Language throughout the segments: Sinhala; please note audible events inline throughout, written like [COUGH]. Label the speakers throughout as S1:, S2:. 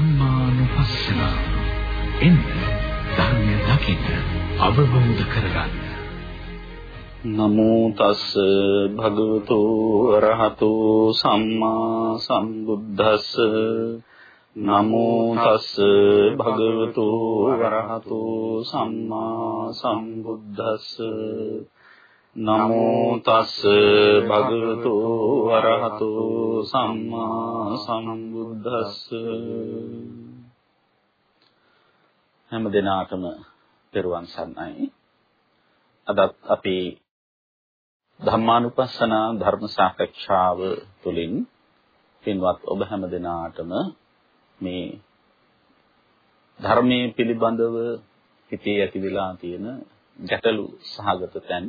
S1: ධම්මානුපස්සන එන්න ධර්මය දකින්න අවබෝධ කරගන්න.
S2: නමෝ තස් භගවතු අරහතු සම්මා සම්බුද්දස්ස. නමෝ තස් භගවතු අරහතු සම්මා සම්බුද්දස්ස. නමෝ තස් භගවතු වරහතු සම්මා සම්බුද්දස්ස. හැම දිනාටම පෙරවන් සරණයි අදත් අපි ධම්මානුපස්සන ධර්ම සාකච්ඡාව තුළින් පින්වත් ඔබ හැම දිනාටම මේ ධර්මයේ පිළිබඳව හිතේ ඇති වෙලා තියෙන ගැටලු සහගත තැන්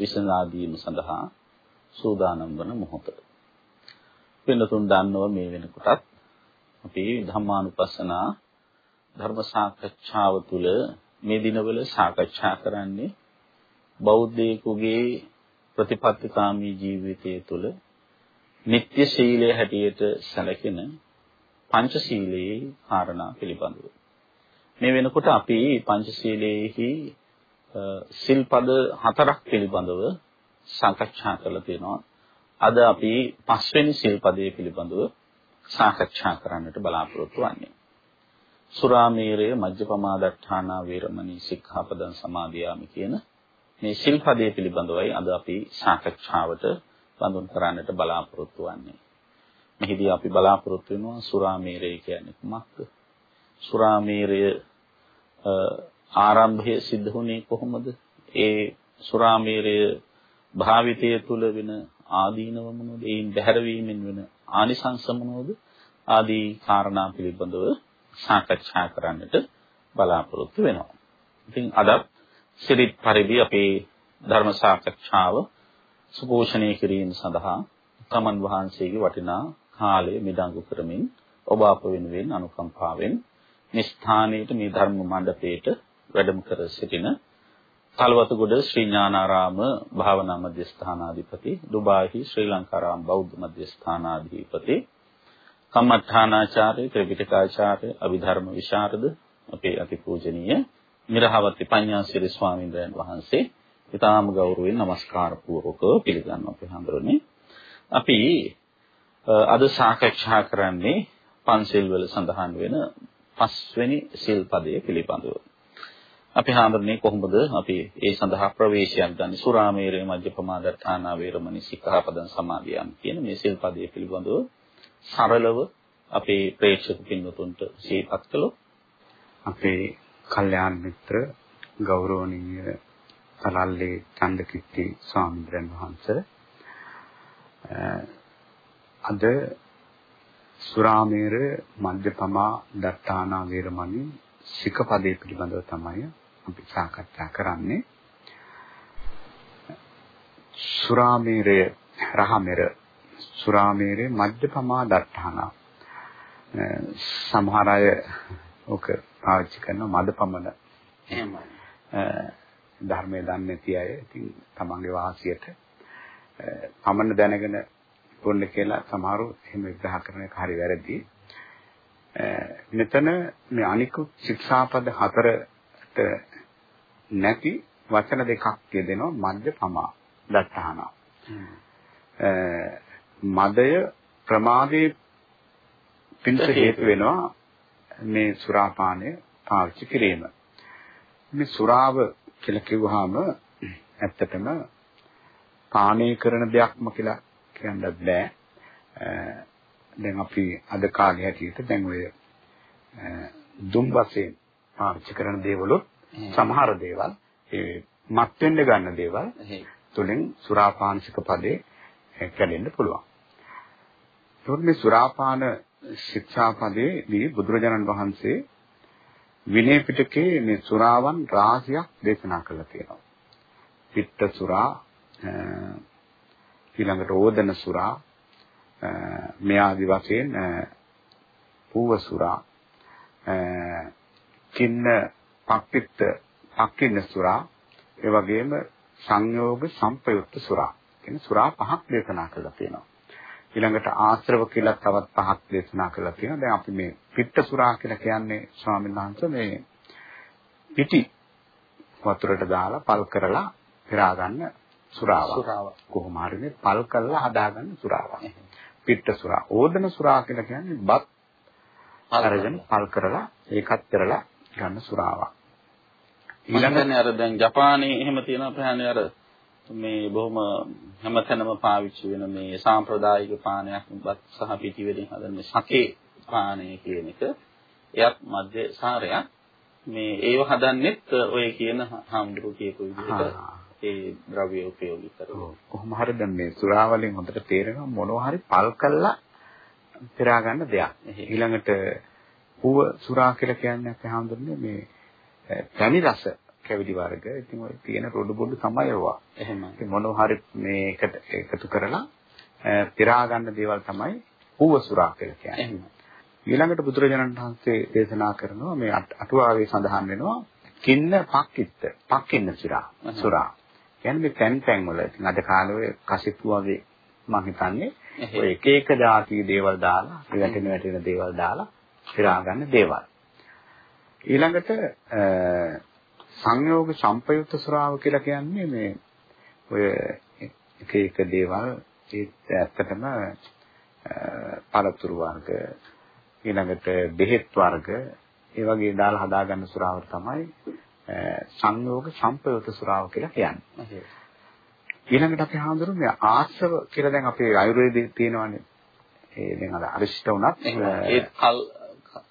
S2: විසඳා දීම සඳහා සූදානම් වන මොහොත. වෙනතුන් දන්නව මේ වෙනකොටත් අපි ධම්මානුපස්සනා ධර්ම සාකච්ඡාව තුළ මේ දිනවල සාකච්ඡා කරන්නේ බෞද්ධයෙකුගේ ප්‍රතිපත්තිකාමී ජීවිතය තුළ නිත්‍ය ශීලයේ හැටියට සැලකෙන පංචශීලයේ කාරණා පිළිබඳව. මේ වෙනකොට අපි පංචශීලයේහි සිල්පද හතරක් පිළිබඳව සාකච්ඡා කරලා තියෙනවා. අද අපි පස්වෙනි සිල්පදයේ පිළිබඳව සාකච්ඡා කරන්නට බලාපොරොත්තු වෙන්නේ. සුරාමේරය මජ්ජපමාදට්ඨානා වේරමණී සික්ඛාපදං සමාදියාමි කියන මේ සිල්පදයේ පිළිබඳවයි අද අපි සාකච්ඡාවට බඳුන් කරන්නට බලාපොරොත්තු වෙන්නේ. මෙහිදී අපි බලාපොරොත්තු වෙනවා සුරාමේරය කියන්නේ කුමක්ද? සුරාමේරය ආරම්භය සිද්ධ වුණේ කොහොමද? ඒ සුරාමේරය භාවිතය තුල වෙන ආදීනව මොනවද? ඒන් බැහැරවීමෙන් වෙන ආනිසංස මොනවද? ආදී කාරණා පිළිබඳව සාකච්ඡා කරන්නට බලාපොරොත්තු වෙනවා. ඉතින් අද සිරිත් පරිදි අපේ ධර්ම සාකච්ඡාව සුපෝෂණය කිරීම සඳහා තමන් වහන්සේගේ වටිනා කාලය මිඩංගු කරමින් ඔබ අප වෙනුවෙන් අනුකම්පාවෙන් මේ ස්ථානයේ මේ ධර්ම මණ්ඩපයේට වැඩම කර සිටින තලවතුගොඩ ශ්‍රී ඥානාරාම භාවනා මධ්‍යස්ථානාධිපති දුබාහි ශ්‍රී ලංකාරාම බෞද්ධ මධ්‍යස්ථානාධිපති කම්මඨානාචාර්ය ත්‍රිපිටකාචාර්ය අභිධර්ම විශාරද අපේ අතිපූජනීය මිරහවති පඤ්ඤාසිරි ස්වාමීන් වහන්සේ ඊටාම ගෞරවයෙන් নমස්කාර පූර්වකව පිළිගන්නවා අපි හඳුරන්නේ. අපි අද සාකච්ඡා කරන්නේ පන්සිල් වල සඳහන් වෙන පස්වෙනි සිල්පදයේ පිළිබඳව. අපි හාමුදුරනේ කොහොමද අපි ඒ සඳහා ප්‍රවේශයක් ගන්න? සුරාමේරේ මජ්ජපමාදත්තානා වේරමණී සික්ඛාපදං සමාදියම් කියන මේ සිල්පදයේ පිළිබඳව සරලව අපේ ප්‍රේක්ෂක පින්වතුන්ට සිහිපත් කළොත්
S3: අපේ කල්යාණ මිත්‍ර ගෞරවනීය සලල්ලේ චන්දකිත්ති ස්වාමීන් වහන්සේ අද සුරාමේර මජ්ජපමා දත්තානා වේරමණී සිකපදේ පිළිබඳව තමයි අපි සාකච්ඡා කරන්නේ. සුරාමේරය රහමෙර. සුරාමේරය මජ්ජපමා දට්ඨාන සමහර අය ඔක පාවිච්චි කරන මදපමන එහෙමයි. ධර්මයේ දන්නේ නැති අය. ඉතින් තමන්ගේ වාසියට පමණ දැනගෙන පොන්න කියලා සමහරව එහෙම විග්‍රහ කරන එක හරි වැරදි. මෙතන මේ අනිකුත් ශික්ෂාපද හතරට නැති වචන දෙකක් කියදෙනවා මද්ද පමා දත්තහන. මදය ප්‍රමාදයේ පිණිස හේතු වෙනවා මේ සුරාපානය පාවිච්චි කිරීම. මේ සුරාව කියලා කිව්වහම ඇත්තටම පානය කරන දෙයක්ම කියලා කියන්නත් බෑ. දැන් අපි අද කාලේ හැටියට දැන් ඔය දුම් වශයෙන් පාවිච්චි කරන දේවලුත් සමහර දේවල් ඒ මත් වෙන්න ගන්න දේවල් තුලින් සුරාපානසික පදේ කැඩෙන්න පුළුවන්. ඒකත් මේ සුරාපාන ශික්ෂාපදයේදී බුදුරජාණන් වහන්සේ විනය පිටකේ මේ සුරාවන් රාශියක් දේශනා කළා තියෙනවා. පිට්ට සුරා ඊළඟට ඕදන සුරා මේ ආදි වශයෙන් පූවසුරා කින්න පක්කිට පක්කින්න සුරා ඒ වගේම සංයෝග සංපයුක්ත සුරා කියන සුරා පහක් දේශනා කරලා තියෙනවා. ඊළඟට ආශ්‍රව කියලා තවත් පහක් දේශනා කරලා තියෙනවා. දැන් අපි මේ පිට්ට සුරා කියලා කියන්නේ ස්වාමීන් වහන්සේ මේ පිටි වතුරට දාලා පල් කරලා පෙරා ගන්න. සුරාවක්. කොහොම හරි මේ පල් කරලා හදාගන්න සුරාවක්. පිට්ට සුරා. ඕදන සුරා කියලා කියන්නේ බත් අරගෙන පල් කරලා ඒකත් කරලා ගන්න සුරාවක්.
S2: ඊළඟට අර දැන් ජපානයේ එහෙම තියෙන අපහානේ අර මේ බොහොම හැමතැනම පාවිච්චි වෙන මේ සාම්ප්‍රදායික පානයක් බත් සහ පිටි වලින් හදන මේ සකේ පානය කියන එක. එයත් මධ්‍ය සාරයක්. මේ ඒව හදන්නෙත් ඔය කියන හාමුදුරු කියපු විදිහට ඒ ද්‍රව්‍ය උපයෝගී කරනවා.
S3: කොහොම හරි දැන් මේ සුරාවලින් හොඳට තේරෙනවා මොනවා හරි පල් කළා පෙරා ගන්න දෙයක්. ඊළඟට ඌව සුරා කියලා කියන්නේ අපි හඳුන්නේ මේ පැණි රස කැවිලි වර්ග. ඉතින් ඔය තියෙන රොඩු බොඩු තමයි ඒවා.
S2: එහෙම.
S3: ඉතින් මොනවා හරි මේකට එකතු කරලා පෙරා ගන්න දේවල් තමයි ඌව සුරා කියලා කියන්නේ.
S2: එහෙම.
S3: ඊළඟට බුදුරජාණන් වහන්සේ දේශනා කරනවා මේ අටුවාවේ සඳහන් වෙනවා කින්න පක්කිත්ත පක්කින්න සුරා සුරා කියන්නේ මේ තැන් තැන් වල ඉතින් අද කාලේ කසිප්පු වගේ මම හිතන්නේ ඔය එක එක જાති දේවල් දාලා වැටෙන වැටෙන දේවල් දාලා පිරා ගන්න දේවල්. ඊළඟට සංයෝග සම්පයුක්ත ස්වභාව කියලා කියන්නේ මේ ඔය එක එක දේවල් ඒ ඇත්තටම පළතුරු වර්ග ඊළඟට බෙහෙත් වර්ග ඒ වගේ දාලා හදාගන්න සුරාව තමයි සංයෝග සම්පයුත සුරාව කියලා කියන්නේ. ඊළඟට අපි හඳුනන්නේ ආශ්‍රව කියලා දැන් අපේ ආයුර්වේදයේ තියෙනවානේ. ඒ දැන් අර අරිෂ්ඨ උනත්
S2: ඒ කල්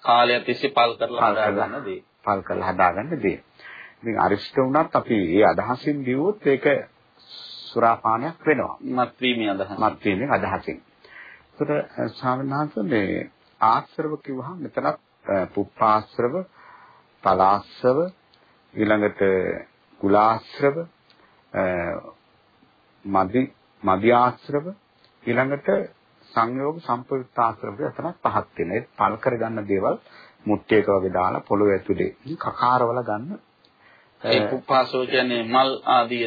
S2: කාලයක් තිස්සේ පල් කරලා හදාගන්න දේ.
S3: පල් කරලා හදාගන්න දේ. ඉතින් අරිෂ්ඨ උනත් අපි ඒ අදහසින් දිවුවොත් ඒක සුරාපානයක් වෙනවා.
S2: මත්වීමේ අදහස.
S3: මත්වීමේ අදහසින්. ඒකට ස්වාමීන් වහන්සේ මේ ආශ්‍රව කිව්වහම මෙතනත් පුප්පාශ්‍රව, පලාශ්‍රව, ඊළඟට කුලාශ්‍රව, මදි මදි ආශ්‍රව, ඊළඟට සංයෝග සම්පයුක්තාශ්‍රව එතනත් පහක් තියෙනවා. ඒ පල් කරගන්න දේවල් මුට්ටියක වගේ දාලා පොළොව ඇතුලේ කකාරවල ගන්න.
S2: ඒ පුප්පාසෝ කියන්නේ මල් ආදිය.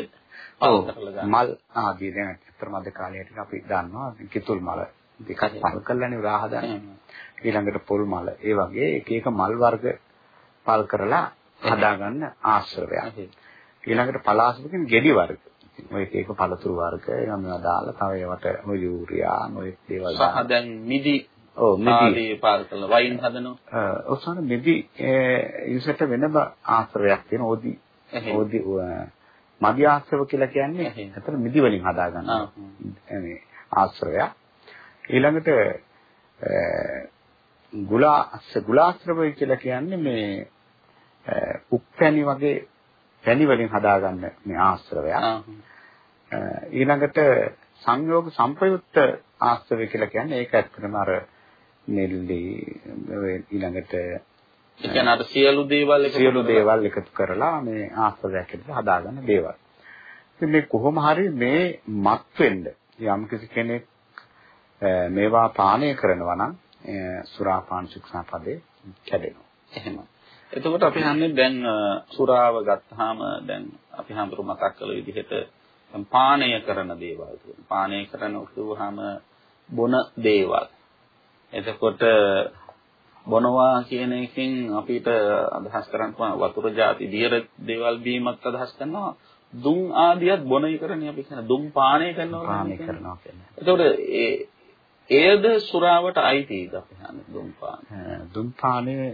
S3: මල් ආදිය දැන් අත්‍තරම අද කාලේට අපි දන්නවා කිතුල් මල දෙකක් පල් කරලානේ රාහ දාන්නේ. ඊළඟට පොල් මල ඒ වගේ එක එක මල් වර්ග පල් කරලා හදාගන්න ආශ්‍රවයක්. ඊළඟට පලාසුක කියන්නේ ගෙඩි වර්ග. එක එක පළතුරු වර්ග ඒවා දාලා තව ඒවට ඔය යූරියා ඔය දේවල්.
S2: සහ දැන් මිදි ඔව් මිදි පාල් කරලා වයින් හදනවා.
S3: ඔසන මිදි ඉසට වෙනම ආශ්‍රවයක් තියෙන ඕදි ඕදි මදි ආශ්‍රව කියලා කියන්නේ අතන මිදි වලින් හදාගන්න. මේ ආශ්‍රවයක්. ඊළඟට ගුලාස්ස ගුලාශ්‍රවය කියලා කියන්නේ මේ උප්පැණි වගේ පැණි වලින් හදාගන්න මේ ආශ්‍රවයක්. ඊළඟට සංයෝග සංපයුක්ත ආශ්‍රවය කියලා කියන්නේ ඒක ඇත්තටම අර නෙල්ලි ඊළඟට
S2: කියන්නේ අර සියලු දේවල්
S3: එකතු සියලු දේවල් එකතු කරලා මේ ආශ්‍රවයක් ඇතුළත හදාගන්න දේවල්. ඉතින් මේ කොහොම හරි මේ මත් වෙන්න යම් කෙනෙක් මේවා පානය කරනවා නම් සුරාපාන ශික්ෂා පදේ කැඩෙනවා.
S2: එහෙම. එතකොට අපි හන්නේ දැන් සුරාව ගත්තාම දැන් අපි හඳුරු මතක් කළ විදිහට පානය කරන දේවල් පානය කරන උතුවහම බොන දේවල්. එතකොට බොනවා කියන එකෙන් අපිට අදහස් කරන්න පුළුවන් වතුර ಜಾති දියර දේවල් බීමත් අදහස් කරනවා දුම් ආදියත් බොන එකනේ අපි කියන දුම් පානය කරනවා
S3: පානය කරනවා කියන්නේ.
S2: එතකොට ඒ එයද සුරාවට අයිතිද අපි හන්නේ දුම්පාන.
S3: දුම්පානේ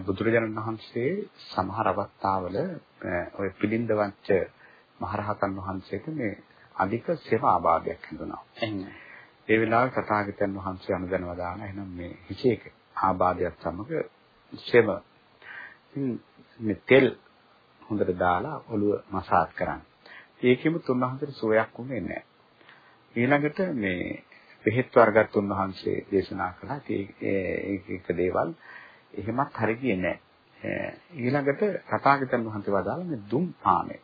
S3: බුදුරජාණන් වහන්සේ සමහර අවස්ථාවල ඔය පිළිඳවච්ච මහරහතන් වහන්සේට මේ අධික සේවා ආබාධයක් හඳුනා. ඒ වෙලාවේ තථාගතයන් වහන්සේ අනුදැනව දාන එහෙනම් මේ හිචේක ආබාධයක් සමග සේව මේ තෙල් හොඳට දාලා ඔළුව මසාජ් කරන්න. ඒකෙම තුන්වහන්සේට සුවයක් උනේ නැහැ. ඊළඟට මේ බෙහෙත් වර්ගත් උන්වහන්සේ දේශනා කළා. ඒක එක දේවල් එහෙමත් හරි කියන්නේ නැහැ. ඊළඟට තථාගතයන් වහන්සේ වදාළ මේ දුම් පානය.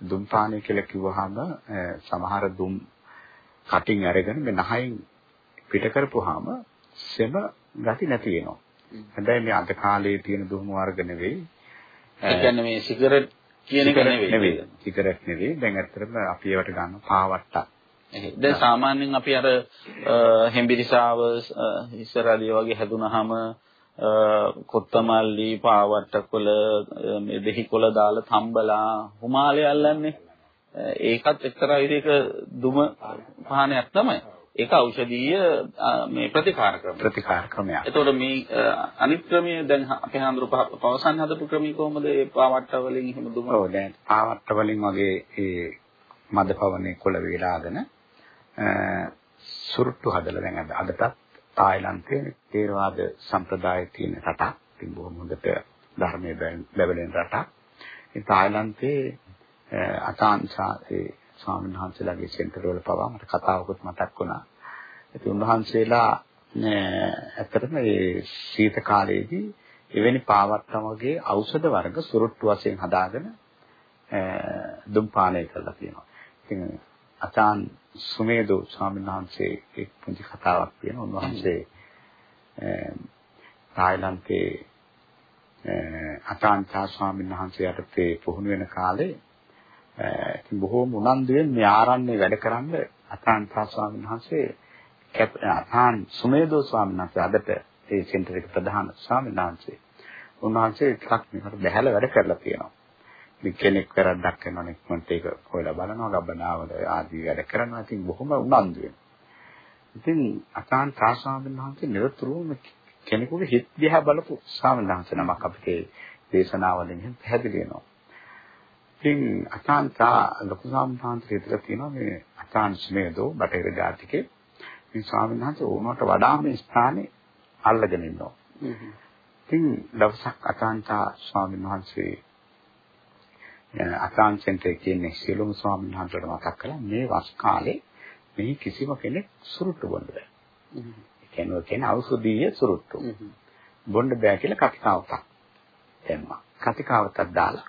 S3: දුම් පානය කියලා කිව්වහම සමහර දුම් කටින් අරගෙන මේ නහයෙන් පිට කරපුවාම සෙම ගති නැති වෙනවා. හැබැයි මේ අද කාලේ තියෙන දුම් වර්ග නෙවෙයි.
S2: ඒ කියන්නේ මේ සිගරට් කියන එක නෙවෙයි.
S3: සිගරට් නෙවෙයි. දැන් ඇත්තටම අපි ඒවට ගන්න පාවට්ටක්
S2: දැන් සාමාන්‍යයෙන් අපි අර හෙම්බිරිසාව ඉස්සරහදී වගේ හැදුනහම කොත්තමල්ලි පාවට්ටකොළ මේ දෙහිකොළ දාලා තම්බලා හුමාලේ අල්ලන්නේ ඒකත් එක්තරා විදිහක දුම පහනයක් තමයි ඒක ඖෂධීය මේ ප්‍රතිකාර ක්‍රම
S3: ප්‍රතිකාර ක්‍රමයක්.
S2: එතකොට මේ අනිත් ක්‍රමය දැන් අපේ හඳුරු පවසන් හදපු ක්‍රමී කොහොමද ඒ පාවට්ට වලින් එහෙම දුම?
S3: ඔව් දැන් පාවට්ට වලින් වගේ ඒ මදපවනේ කොළ වේලාගෙන සුරුට්ටු හදලා දැන් අද අදටත් තායිලන්තයේ තේරවාද සම්ප්‍රදායේ තියෙන රටක්. ඉතින් බොහොම හොඳට ධර්මයේ බැබලෙන රටක්. ඒ තායිලන්තයේ අතාන්සා ඒ ස්වාමීන් වහන්සේලාගේ සෙන්ටර් වල පවා මට කතාවකුත් මතක් වුණා. ඉතින් උන්වහන්සේලා ඇත්තටම මේ සීත කාලයේදී එවැනි පාවත්තම වගේ ඖෂධ වර්ග සුරුට්ටු වශයෙන් හදාගෙන දුම් පානය කරලා තියෙනවා. ඉතින් අචාන් සුමේදෝ ස්වාමීන් වහන්සේ එක් පුංචි කතාවක් තියෙනවා. උන්වහන්සේ තායිලන්තයේ අතාන්චා ස්වාමීන් වහන්සේ යටතේ පුහුණු වෙන කාලේ ඉතින් බොහෝම උනන්දුවෙන් මේ ආරණ්‍ය වැඩ කරන්න අතාන්තා ස්වාමීන් වහන්සේ අතාන් සුමේදෝ ස්වාමීන් වහන්සේ අදට ඒ සෙන්ටර් එක ප්‍රධාන ස්වාමීන් වහන්සේ උන්වහන්සේ ටිකක් මේකට බැහැලා වැඩ කරලා තියෙනවා. කෙනෙක් වැරද්දක් කරනවා ඉක්මනට ඒක හොයලා බලනවා ගබ්බනාවල ආදී වැඩ කරනවා. ඉතින් බොහොම උනන්දුවෙන්. ඉතින් අතාන් ස්වාමීන් වහන්සේ නිරතුරුවම කෙනෙකුගේ හිත දිහා බලපු වහන්සේ නමක් අපිට දේශනාවලින් පැහැදිලි වෙනවා. ඉතින් අචාන්තා ලොකු සාමතාන්ත්‍රය විතර තියෙනවා මේ අචාන් ස්නේහදෝ බටහිර ජාතිකේ මේ ස්වාමීන් වහන්සේ ඕනකට වඩා මේ ස්ථානේ අල්ලගෙන ඉන්නවා. ඉතින් දවසක් අචාන්තා ස්වාමීන් වහන්සේ අචාන් සෙන්ටර් කියන්නේ සියලුම ස්වාමීන් වහන්සේට මතක් කළා මේ වස් කාලේ මේ කිසිම කෙනෙක් සුරුට්ටු බොන්න බෑ. ඒ කියන්නේ කියන්නේ ඖෂධීය සුරුට්ටු. බොන්න බෑ කියලා කතිකාවතක් දැම්මා. කතිකාවතක් දාලා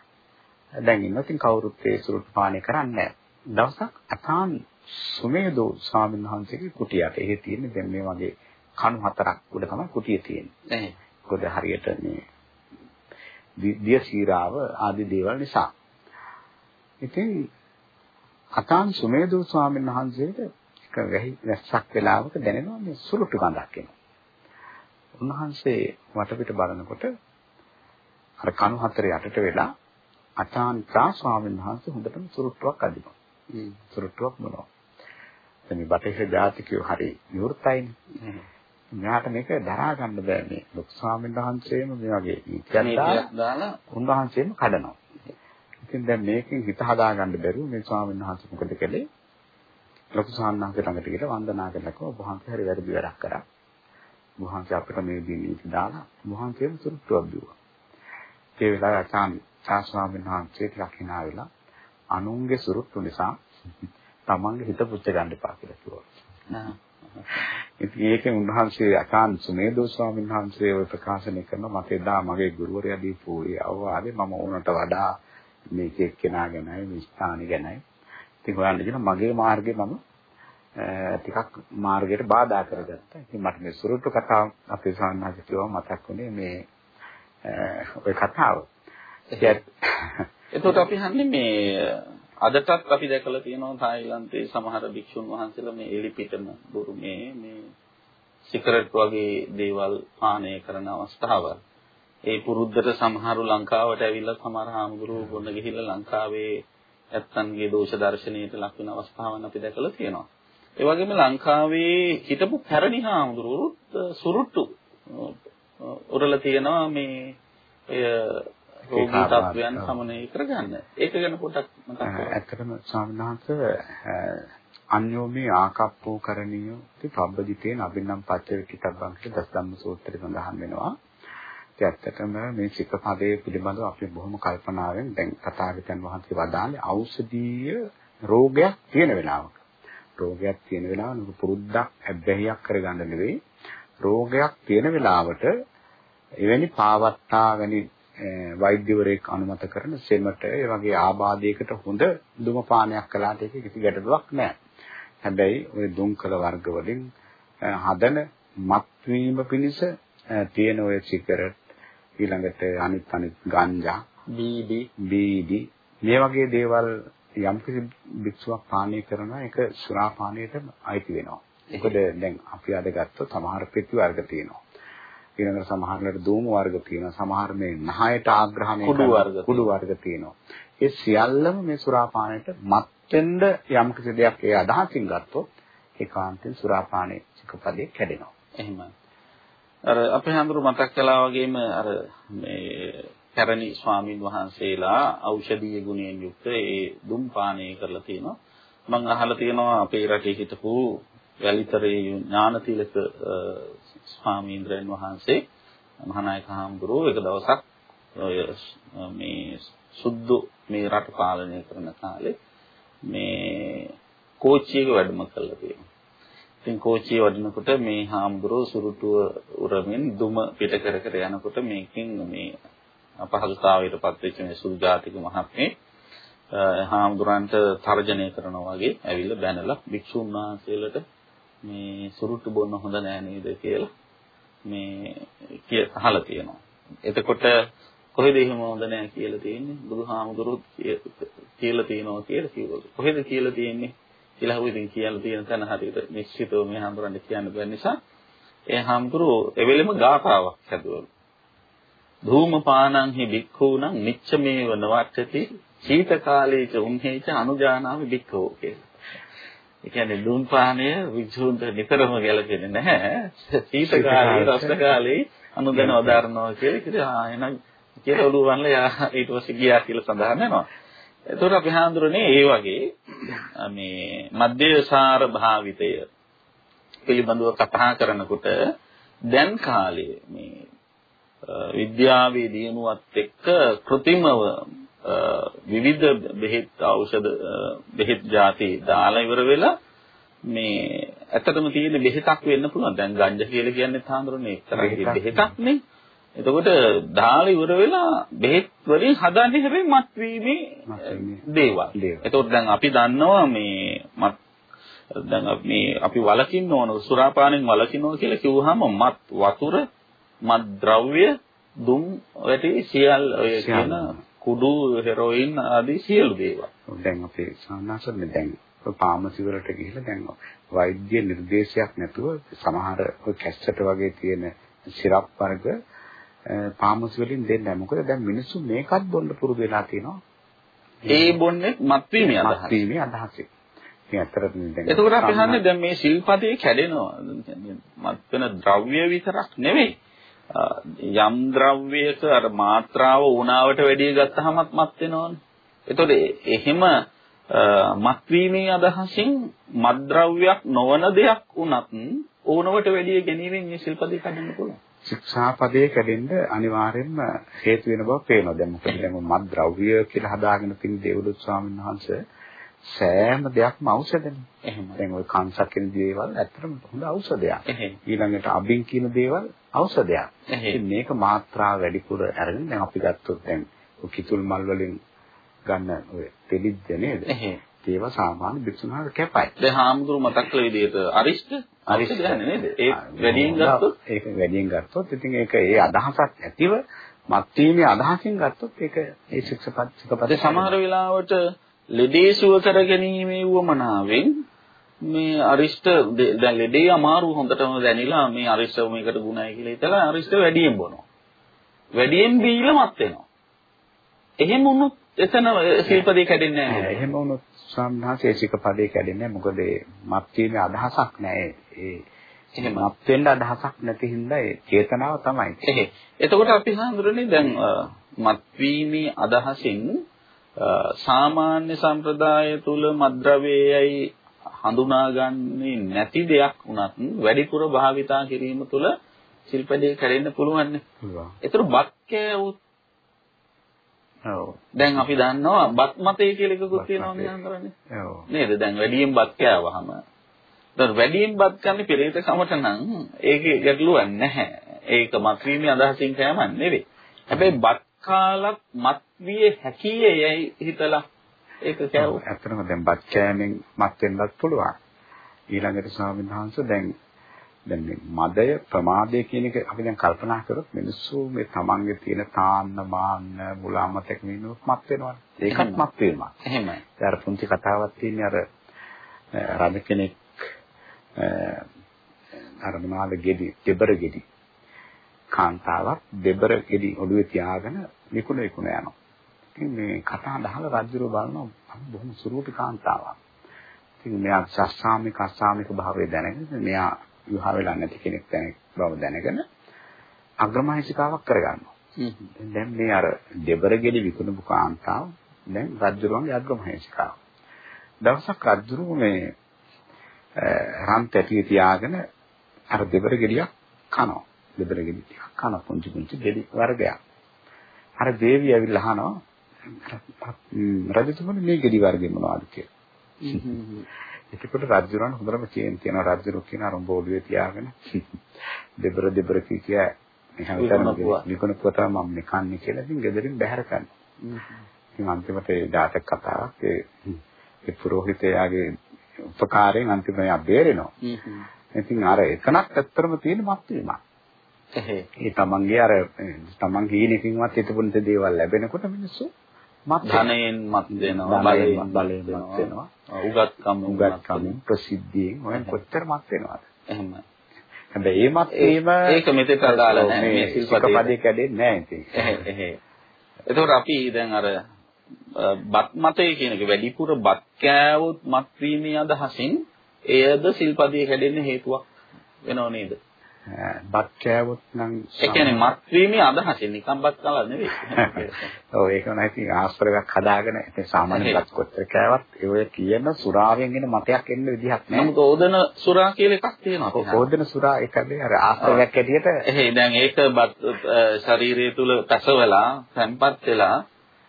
S3: දැන් ඉන්නවා. ඉතින් කවුරුත් ඒ සුරුත් පානය කරන්නේ දවසක් අතාන් සුමේදෝ ස්වාමීන් වහන්සේගේ කුටියට එහෙ තියෙන්නේ දැන් මේ වගේ කණු හතරක් උඩ තමයි කුටිය තියෙන්නේ. හරියට මේ දිය සීරාව ආදී දේවල් නිසා. ඉතින් අතාන් සුමේදෝ ස්වාමීන් වහන්සේට එක වැස්සක් වෙලාවක දැනෙනවා මේ සුරුට්ටු ගඳක් එනවා. උන්වහන්සේ වටපිට බලනකොට අර කණු හතර යටට වෙලා අචාන්තා ස්වාමීන් වහන්සේ හොඳටම සුරුට්ටුවක් අදිනවා. සුරුට්ටුවක් බොනවා. දැන් මේ බටහිර ජාතිකයෝ හරි නිවෘත්තයිනේ. මෙයාට මේක දරා ගන්න බෑ මේ ලොකු ස්වාමීන් වහන්සේම මේ වගේ
S2: දාලා
S3: උන්වහන්සේම කඩනවා. ඉතින් දැන් මේකෙන් හිත හදා ගන්න බැරුව මේ ස්වාමීන් වහන්සේ මොකද කළේ? ලොකු වහන්සේ ළඟට ගිහලා වන්දනා කරලා ඔබ වහන්සේ හරි වැරදි වැඩක් කරා. වහන්සේ අපිට මේ දී නීති දාලා වහන්සේම සුරුට්ටුවක් දුවා. ඒ වෙලාවේ අචාන් සා ස්වාමීන් වහන්සේ hina වෙලා අනුන්ගේ සුරුට්ටු නිසා තමන්ගේ හිත පුච්ච ගන්න එපා කියලා කිව්වා. ඉතින් ඒකෙන් උන්වහන්සේ අකාන් සුමේදෝ ස්වාමීන් වහන්සේ ඔය ප්‍රකාශනය කරන මට එදා මගේ ගුරුවරයා දීපු ඒ අවවාදේ මම ඕනට වඩා මේක එක්කෙනා ගැනයි මේ ස්ථානෙ ගැනයි ඉතින් හොයන්න කියන මගේ මාර්ගේ මම ටිකක් මාර්ගයට බාධා කරගත්තා. ඉතින් මට මේ සුරුට්ටු කතාව අපේ සාන්නාගේ කිව්වා මතක් වුණේ මේ ඔය කතාව.
S2: එතකොට අපි හන්නේ මේ අදටත් අපි දැකලා තියෙනවා තායිලන්තයේ සමහර භික්ෂුන් වහන්සේලා මේ එලිපිටම බුරුමේ මේ සිගරට් වගේ දේවල් පානය කරන අවස්ථාවල්. ඒ පුරුද්දට සමහරු ලංකාවට ඇවිල්ලා සමහර හාමුදුරුවෝ ගොන්න ගිහිල්ලා ලංකාවේ ඇත්තන්ගේ දෝෂ දර්ශනයට ලක් වෙන අවස්ථාවන් අපි දැකලා තියෙනවා. ඒ වගේම ලංකාවේ හිටපු පැරණි හාමුදුරුවෝත් සුරුට්ටු උරලා තියෙනවා මේ රෝගී තත්වයන් සමනය කරගන්න. ඒක ගැන පොඩ්ඩක් මතක් කරගන්න.
S3: ඇත්තටම ස්වාමීන් අන්‍යෝමී ආකප්පෝ කරණීය තිපබ්බදිතේන අබින්නම් පච්චේ කිතබ්බං කියලා දසධම්ම සූත්‍රයේ සඳහන් වෙනවා. ඒ ඇත්තටම මේ සිකපදයේ පිළිබඳව අපි බොහොම කල්පනාවෙන් දැන් කතාවිතන් වහන්සේ වදාළේ ඖෂධීය රෝගයක් තියෙන වෙලාවක. රෝගයක් තියෙන වෙලාවක පුරුද්දක් ඇබ්බැහියක් කරගන්න නෙවෙයි. රෝගයක් තියෙන වෙලාවට එවැනි පාවත්තා වැනි වෛද්‍යවරයෙක් අනුමත කරන සෙමට ඒ වගේ ආබාධයකට හොඳ දුමපානයක් කළාට ඒක කිසි ගැටලුවක් නැහැ. හැබැයි ওই දුම්කල වර්ග වලින් හදන මත්වීම පිණිස තියෙන ඔය සිගරට් ඊළඟට අනිත් අනිත් ගංජා
S2: බීඩි
S3: බීඩි මේ වගේ දේවල් යම් කිසි භික්ෂුවක් පානය කරනවා ඒක සුරා පානයට අයිති වෙනවා. මොකද දැන් අපි අද ගත්තොත් සමහර පෙති වර්ග තියෙනවා. ඊළඟට සමහරවලට දූම වර්ග තියෙනවා. සමහර මේ නහයට ආග්‍රහණය
S2: වර්ග
S3: කුඩු වර්ග තියෙනවා. ඒ සියල්ලම මේ සුරා පානයට මත් වෙන්න යම් කිසි දෙයක් ඒ අදහසින් ගත්තොත් ඒකාන්තයෙන් සුරා පානයේ චිකපදේ කැඩෙනවා.
S2: එහෙමයි. අර අපේ හඳුරු මතක් කළා වගේම අර මේ පැරණි ස්වාමින් වහන්සේලා ඖෂධීය ගුණයෙන් යුක්ත ඒ දුම් පානය කරලා තියෙනවා. මම අහලා තියෙනවා අපේ රටේ හිටපු වැලිතරේ ඥානතිලක ස්වාමීන්ද්‍රයන් වහන්සේ මහානායක හාමුදුරුවෝ එක දවසක් මේ සුද්ධ මේ රට පාලනය කරන කාලේ මේ කෝච්චියක වැඩම කළා තියෙනවා. ඉතින් කෝච්චිය වඩිනකොට මේ හාමුදුරුවෝ සුරුටුව උරමින් දුම පිට කර කර යනකොට මේකෙන් මේ අපහසුතාවයටපත් වෙච්ච මේ සුජාතික මහත්මේ හාමුදුරන්ට තර්ජනය කරනවා වගේ ඇවිල්ලා බැනලා භික්ෂුන් වහන්සේලට මේ සුරුට්ටු බොන්න හොඳ නෑ නේද කියලා මේ කිය අහලා තියෙනවා. එතකොට කොහෙද එහෙම හොඳ නෑ කියලා තියෙන්නේ? බුදුහාමුදුරුවෝ කියලා තියෙනවා කියලා කිව්වලු. කොහෙද කියලා තියෙන්නේ? කියලා හුව ඉතින් කියලා තියෙන තැන හරියට නිශ්චිතව මේ හාමුදුරන්ට කියන්න බැරි නිසා ඒ හාමුදුරුවෝ එවෙලෙම ගාථාවක් හැදුවලු. ධූමපානං හි භික්ඛූණං නිච්චමේව නවට්ඨති සීත කාලේච උන්හෙච අනුජානාමි භික්ඛෝ කියලා. ඒ කියන්නේ ධූමපානය විසුන්ත නිතරම ගැලපෙන්නේ නැහැ. සීත කාලේ රස්න කාලේ අනුදැන වදාරනවා කියලා කිව්වා. එහෙනම් කියලා ඔළුව වන්ලා ඊට පස්සේ ගියා කියලා සඳහන් වෙනවා. එතකොට අපි හාඳුරන්නේ ඒ වගේ මේ මධ්‍යසාර භාවිතය පිළිබඳව කතා කරනකොට දැන් කාලේ මේ විද්‍යාවේ දියුණුවත් එක්ක કૃතිමව විවිධ බෙහෙත් ඖෂධ බෙහෙත් ಜಾති දාලා ඉවර වෙලා මේ ඇත්තටම තියෙන බෙහෙතක් වෙන්න පුළුවන්. දැන් ගංජා කියලා කියන්නේ තාඳුරනේ එක්තරා බෙහෙතක් නේ. එතකොට දාලා ඉවර වෙලා බෙහෙත් වලින් හදන්නේ හැබැයි මත් වීමේ දේවල්. එතකොට දැන් අපි දන්නවා මේ මත් දැන් මේ අපි වලකින්න ඕන සුරාපානෙන් වලකින්නවා කියලා කිව්වහම මත් වතුර මත් ද්‍රව්‍ය දුම් වැටි සියල් ඔය කියන කුඩු හෙරොයින් ආදී සියලු දේවල්.
S3: දැන් අපේ සාමාන්‍යයෙන් දැන් පාමසි වලට ගිහිල්ලා දැන් වෛද්‍ය නිර්දේශයක් නැතුව සමහර ඔය කැස්සට වගේ තියෙන සිරප් වර්ග පාමසි වලින් දෙන්නේ. මොකද දැන් මිනිස්සු මේකත් බොන්න පුරුදු වෙලා තියෙනවා.
S2: ඒ බොන්නේ මත්වීමේ අදහස.
S3: මත්වීමේ අදහස. ඉතින් ඇත්තටම දැන්
S2: එතකොට අපි හන්නේ දැන් මේ ශිල්පදේ කැඩෙනවා. මත් වෙන ද්‍රව්‍ය විතරක් නෙවෙයි. යම් ද්‍රව්‍යයක අර මාත්‍රාව උණාවට වැඩි ගත්තහමත් මත් වෙනවනේ. එතකොට එහෙම මත්වීමේ අදහසින් මත්ද්‍රව්‍යයක් නොවන දෙයක් වුණත් ඕනවට වැඩි ගැනීමෙන් මේ ශිල්පදේ කඩන්න පුළුවන්.
S3: ශික්ෂාපදයේ කැඩෙන්න අනිවාර්යෙන්ම හේතු වෙන බව පේනවා. දැන් මොකද දැන් මත් ද්‍රව්‍ය කියලා හදාගෙන තියෙන දේවලුත් ස්වාමීන් වහන්සේ සෑම දෙයක්ම ඖෂධනේ. එහෙම. දැන් ওই කංශක් කියන දේවල් ඇත්තටම හොඳ ඖෂධයක්. ඊළඟට අබින් කියන දේවල් ඖෂධයක්. ඉතින් මේක මාත්‍රා වැඩිපුර අරගෙන දැන් අපි ගත්තොත් දැන් කිතුල් මල් වලින් ගන්න ඔය තෙලිද්ද නේද? ඒවා සාමාන්‍ය බික්ෂුණාට කැපයි.
S2: දැන් හාමුදුරු මතක් කළ විදිහට අරිෂ්ඨ අරිෂ්ඨ දන්නේ නේද? ඒ වැඩියෙන් ගත්තොත්
S3: ඒක වැඩියෙන් ගත්තොත් ඉතින් ඒක ඒ අදහසක් ඇතිව මත්වීමේ අදහසින් ගත්තොත් ඒක ඒ ශික්ෂපත් ශික්ෂපත්
S2: සමහර වෙලාවට ලෙඩේ සුව කර ගැනීමේ වමනාවෙන් මේ අරිෂ්ඨ දැන් ලෙඩේ අමාරු හොඳටම දැනිලා මේ අරිෂ්ඨ මේකට ගුණයි කියලා හිතලා අරිෂ්ඨ වැඩියෙන් බොනවා. වැඩියෙන් බීලා මත් වෙනවා. එහෙම වුණොත් එතන ශිල්පදේ කැඩෙන්නේ නැහැ.
S3: එහෙම වුණොත් සම්හාසේ ශිල්පදේ කැඩෙන්නේ මොකද ඒ මත් වීමේ අදහසක් නැහැ. ඒ එහෙම මත් වෙන්න අදහසක් නැති හින්දා ඒ චේතනාව තමයි.
S2: එහෙ. එතකොට අපි හඳුරන්නේ දැන් මත් වීමේ අදහසින් සාමාන්‍ය සම්ප්‍රදාය තුල මද්ද්‍රව්‍යයයි හඳුනාගන්නේ නැති දෙයක් වුණත් වැඩිපුර භාවිතා කිරීම තුළ ශිල්පදේ කැඩෙන්න පුළුවන්. පුළුවන්. ඒතර බත් කෑවොත් ඔව්. දැන් අපි දන්නවා බත් මතේ කියලා එකකුත් තියෙනවා නේද ඔව්. නේද? දැන් වැඩියෙන් බත් කෑවහම දැන් වැඩියෙන් බත් කන්නේ පෙරේත කමට නම් ඒකේ ගැටලුවක් නැහැ. ඒක මත්වීමේ අදහසින් කෑමක් නෙවෙයි. හැබැයි බත් කාලක් මත් විය හැකියේයි හිතලා ඒක කෑවොත්
S3: ඇත්තටම දැන් බත් කෑමෙන් මත් වෙන්නත් පුළුවන් ඊළඟට ස්වාමීන් වහන්සේ දැන් දැන් මේ මදය ප්‍රමාදය කියන එක අපි දැන් කල්පනා කරොත් මිනිස්සු මේ තමන්ගේ තියෙන තාන්න මාන්න මුලාමතක මිනුත් මත් වෙනවනේ. ඒකත් මත් වීමක්.
S2: එහෙමයි.
S3: අර පුංචි කතාවක් තියෙන්නේ අර රජ කෙනෙක් අර මොනවාද ගෙඩි, දෙබර ගෙඩි. කාන්තාවක් දෙබර ගෙඩි ඔළුවේ තියාගෙන විකුණ විකුණ යනවා. ඉතින් මේ කතා දහලා රජුරෝ බලනවා බොහොම සුරූපී කාන්තාවක්. ඉතින් මෙයා සස්සාමික අස්සාමික භාවය දැනගෙන මෙයා විවාහ වෙලා නැති කෙනෙක් බව දැනගෙන අග්‍රමහේසිකාවක් කරගන්නවා. දැන් මේ අර දෙබරගෙඩි විකුණපු කාන්තාව දැන් රජුරුවන්ගේ අග්‍රමහේසිකාව. දවසක් රජුරුව මේ රන් තැටිය තියාගෙන අර දෙබරගෙඩියක් කනවා. දෙබරගෙඩි ටිකක් කන පුංචි පුංචි ගෙඩි වර්ගයක්. අර දේවිය ඇවිල්ලා අහනවා රජතුමනි මේ ගෙඩි වර්ගෙ මොනවද කියලා. එතකොට රජුරන් හොඳටම කියන තියෙනවා රජුරු කියන අරඹ ඔළුවේ තියාගෙන [LAUGHS] දෙබර දෙබර කිය කිය නිකුණපුවා තමයි මම නිකන්නේ කියලා ඉතින් ගෙදරින් බැහැර කරනවා. ඉතින් අන්තිමට ඒ ජාතක කතාවක් ඒ ඒ පුරোহিতයාගේ උපකාරයෙන් අන්තිමට එයා බේරෙනවා. ඉතින් අර එතනක් ඇත්තරම තියෙන මත්වීමක්. ඒ තමන්ගේ අර තමන් හීනකින්වත් හිතපුණ දේවල් ලැබෙනකොට මිනිස්සු
S2: මත් ධනයෙන් මත් වෙනවා
S3: බලයෙන් බලයෙන් මත් වෙනවා.
S2: උගත්කම්
S3: උගත්කම් ප්‍රසිද්ධියෙන් ඔයන් කොච්චර මත් වෙනවද?
S2: එහෙම.
S3: හැබැයි ඒ මත් වීම
S2: ඒක මෙතෙට අදාළ නැහැ.
S3: මේ සිල්පදේ කැඩෙන්නේ නැහැ ඉතින්.
S2: එහෙ එතකොට අපි දැන් අර බත් මතය කියන එක වැඩිපුර බත් කෑවොත් මත් වීමේ අදහසින් එයද සිල්පදේ කැඩෙන්න හේතුවක් වෙනව නේද
S3: බත් කෑවොත් නම්
S2: ඒ කියන්නේ මත් වීමේ අදහසින් නිකන් බත් කලා නෙවෙයි. [LAUGHS]
S3: ඔව් ඒක නයි ඉතින් ආස්පරයක් හදාගෙන ඉතින් සාමාන්‍ය බත් කොච්චර කෑවත් ඒ ඔය කියන සුරාවෙන් එන මතයක් එන්න විදිහක් නෑ.
S2: නමුත් ඕදන සුරා කියලා එකක් තියෙනවා.
S3: ඕදන සුරා එකනේ අර ආස්පරයක් ඇටියට
S2: එහේ දැන් ඒක බත් ශරීරය තුල පැසවලා තැම්පත් වෙලා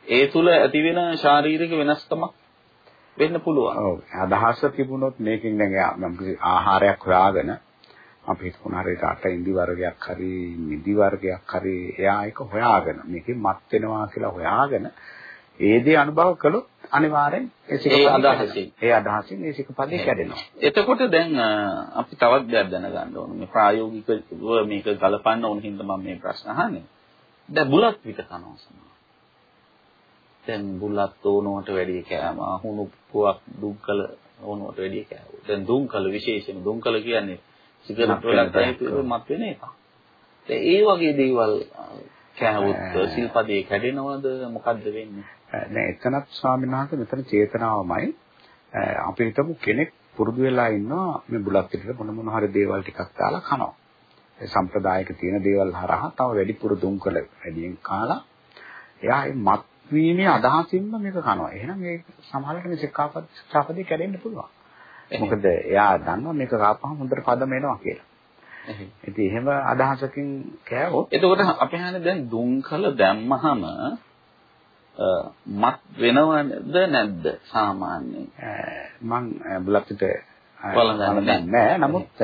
S2: ඒ තුල ඇති වෙන ශාරීරික වෙනස්කමක් වෙන්න පුළුවන්.
S3: ඔව් අදහස තිබුණොත් මේකෙන් දැන් ආහාරයක් හොයාගෙන අපි හරියට අට ඉන්දි වර්ගයක් හරි මිදි වර්ගයක් හරි එයා ඒක හොයාගෙන මේකෙන් මත් වෙනවා කියලා හොයාගෙන ඒ දේ අනුභව කළොත් අනිවාර්යෙන් ඒ
S2: අදහසින්
S3: ඒ අදහසින් ඒ සිකපදේ කැඩෙනවා.
S2: එතකොට දැන් අපි තවත් දෙයක් දැනගන්න ඕනේ. මේ ප්‍රායෝගිකව මේක ගලපන්න ඕන හින්දා මම මේ ප්‍රශ්න අහන්නේ. දැන් බුලත් පිට කනවා සමහර. දැන් බුලත් ඕනවට වැඩි කෑම, හුණු පුවක් දුම්කල ඕනවට වැඩි කෑවෝ. දැන් දුම්කල විශේෂයෙන් දුම්කල කියන්නේ සිගරට් වලට හේතුව මත් වෙන එක. ඒ වගේ දේවල් කෑවොත් සිල්පදේ කැඩෙනවද මොකද්ද වෙන්නේ?
S3: නෑ එතනත් ස්වාමීන් වහන්සේ මෙතන චේතනාවමයි අපි හිතමු කෙනෙක් පුරුදු වෙලා ඉන්නවා මේ බුලත් පිටට මොන මොන හරි දේවල් ටිකක් දාලා කනවා. ඒ සම්ප්‍රදායික තියෙන දේවල් හරහා තව වැඩිපුර දුම්කල වැඩියෙන් කාලා එයා මේ මත් වීමේ අදහසින්ම මේක කනවා. එහෙනම් මේ සමහරවිට මේ සික්ඛාපදේ කැඩෙන්න පුළුවන්. මොකද එයා දන්නවා මේක කාපහම හොඳට පදම එනවා කියලා. ඉතින් එහෙම අදහසකින් කෑවොත්
S2: එතකොට අපි හන්නේ දැන් දුම්කල දැම්මහම මත් වෙනවද නැද්ද සාමාන්‍යයෙන්?
S3: මං බුලත්ිට බලන්නේ. නමුත්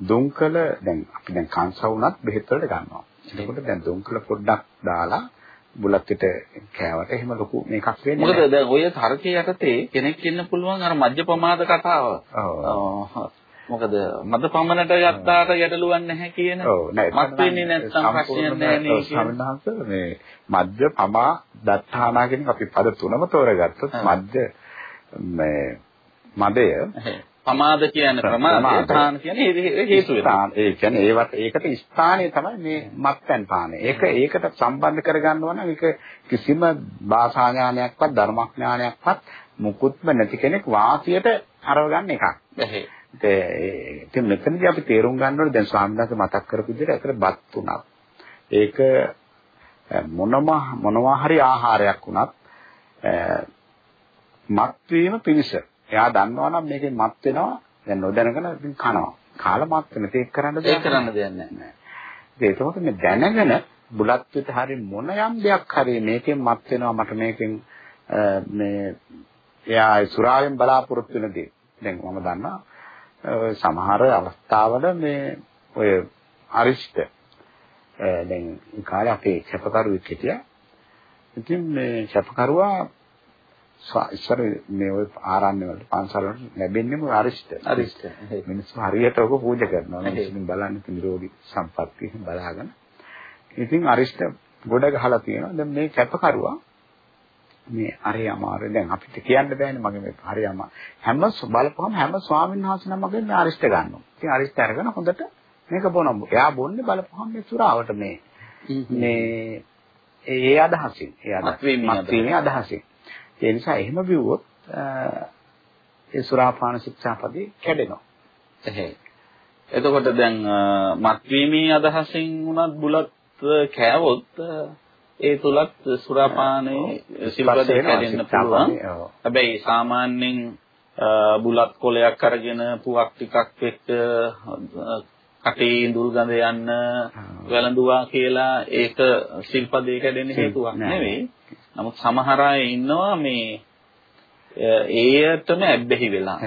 S3: දුම්කල දැන් අපි දැන් කංශ වුණත් බෙහෙත් වලට ගන්නවා. එතකොට දැන් දුම්කල පොඩ්ඩක් දාලා බුලත්ිට කෑවට එහෙම ලොකු මේකක් වෙන්නේ
S2: නැහැ. මොකද දැන් ඔය තර්කයේ යටතේ කෙනෙක් ඉන්න පුළුවන් අර මජ්ජ ප්‍රමාද කතාව. මොකද මද පමණට ගත්තාට ගැටලුවක් නැහැ කියන. මත් වෙන්නේ නැත්නම් ප්‍රශ්නයක් නැහැ නේ.
S3: සමහරවිට මේ මජ්ජ පමා දත්තානා කියන අපි පද තුනම තෝරගත්තොත් මජ්ජ මේ මදය
S2: පමාද කියන්නේ ප්‍රමාද ස්ථාන කියන්නේ හේතු වෙනවා.
S3: ඒ කියන්නේ ඒවට ඒකට ස්ථානය තමයි මේ මත්පැන් පානය. ඒක ඒකට සම්බන්ධ කරගන්නවා නම් ඒක කිසිම භාෂා ඥානයක්වත් ධර්මඥානයක්වත් මුකුත්ම නැති කෙනෙක් වාසියට අරව ගන්න එකක්. ඉතින් මෙතනදී අපි තේරුම් ගන්න ඕනේ දැන් ස්වාමීන් වහන්සේ මතක් කරපු විදිහට අතර බත් තුනක්. ඒක මොනම මොනවා හරි ආහාරයක් වුණත් මත් වීම පිණිස එයා දන්නවා නම් මේකෙන් මත් වෙනවා දැන් නොදැනගෙන ඉතින් කනවා. කාලා මත් වෙන තේක් කරන්න දෙයක්
S2: කරන්න දෙයක් නැහැ.
S3: ඒකකොට මේ දැනගෙන බුලත් විත හරි මොන යම් දෙයක් හරි මේකෙන් මත් වෙනවා මට මේකෙන් මේ එයා සුරාවෙන් බලාපොරොත්තු වෙන දේ. දැන් මම දන්නවා සමහර අවස්ථාවල මේ ඔය අරිෂ්ඨ දැන් කාලේ අපේ කැපකරුවෙක් හිටියා. ඉතින් මේ කැපකරුවා ඉස්සර මේ ඔය ආරණ්‍ය වල පන්සල් වල ලැබෙන්නේම අරිෂ්ඨ.
S2: අරිෂ්ඨ.
S3: මිනිස්සු හරියට ඔක පූජා කරනවා. මිනිස්සුන් බලන්නේ නිරෝගී සම්පත්තිය බලාගෙන. ඉතින් අරිෂ්ඨ ගොඩ ගහලා තියෙනවා. දැන් මේ කැපකරුවා මේ හරි අමාරු දැන් අපිට කියන්න බෑනේ මගේ මේ හරි අමාරු හැම බලපුවම හැම ස්වාමීන් වහන්සේ නමගෙන් මේ අරිෂ්ඨ ගන්නවා. ඉතින් අරිෂ්ඨ අරගෙන හොඳට මේක බොනවා. එයා බොන්නේ බලපුවම මේ සුරාවට මේ මේ ඒ අදහසින් ඒ අදහසින් අදහසින් ඒ නිසා එහෙම බිව්වොත් ඒ සුරාපාන ශික්ෂාපදේ කැඩෙනවා.
S2: එහෙයි. එතකොට දැන් මත්වීමේ අදහසින් උනත් බුලත් කෑවොත් ඒ තුලත් සුරාපානේ සිල්පදේ කැඩෙන්න පුළුවන්. හැබැයි සාමාන්‍යයෙන් බුලත් කොලයක් අරගෙන පුවක් ටිකක් එක්ක කටේ ඉඳුල් ගඳ යන්න වැළඳුවා කියලා ඒක සිල්පදේ කැඩෙන්න හේතුවක් නෙවෙයි. නමුත් සමහර අය ඉන්නවා මේ ඒයටම ඇබ්බැහි වෙලා.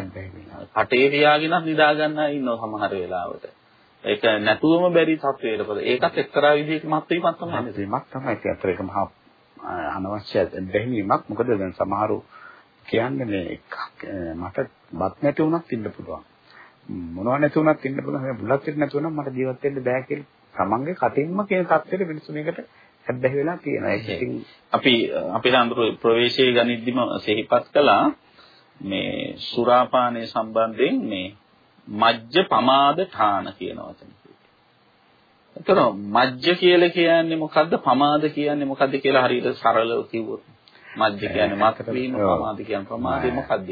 S2: කටේ තියාගෙනත් නිදා ගන්න ඉන්නවා සමහර වෙලාවට. ඒක නැතුවම බැරි තත්වයකටපද. ඒකත් එක්තරා විදිහක මත්වීමක් තමයි.
S3: මත්වීමක් තමයි. ඒක ඇත්තට ඒක මහා අනවශ්‍ය බැහැීමක්. මොකද දැන් සමහරු කියන්නේ මේ මට බත් නැති වුණත් ඉන්න පුළුවන්. මොනවා නැති වුණත් ඉන්න පුළුවන්. මේ බුලත් පිට නැති වුණත් මට ජීවත් වෙන්න බෑ කියලා තමන්ගේ කටින්ම කියන தත්ත්වෙට මිනිස්සු මේකට හැබැයි වෙලා තියෙනවා. ඒක ඉතින්
S2: අපි අපේ සම්ප්‍ර ප්‍රවේශයේ ගනිද්දිම සිහිපත් කළා මේ සුරාපානය සම්බන්ධයෙන් මේ මජ්ජ පමාද ඨාන කියන වචන. එතන මජ්ජ කියලා කියන්නේ මොකද්ද? පමාද කියන්නේ මොකද්ද කියලා හරියට සරලව කිව්වොත්. මජ්ජ කියන්නේ මත් වීම, පමාද කියන්නේ ප්‍රමාදේ මොකද්ද?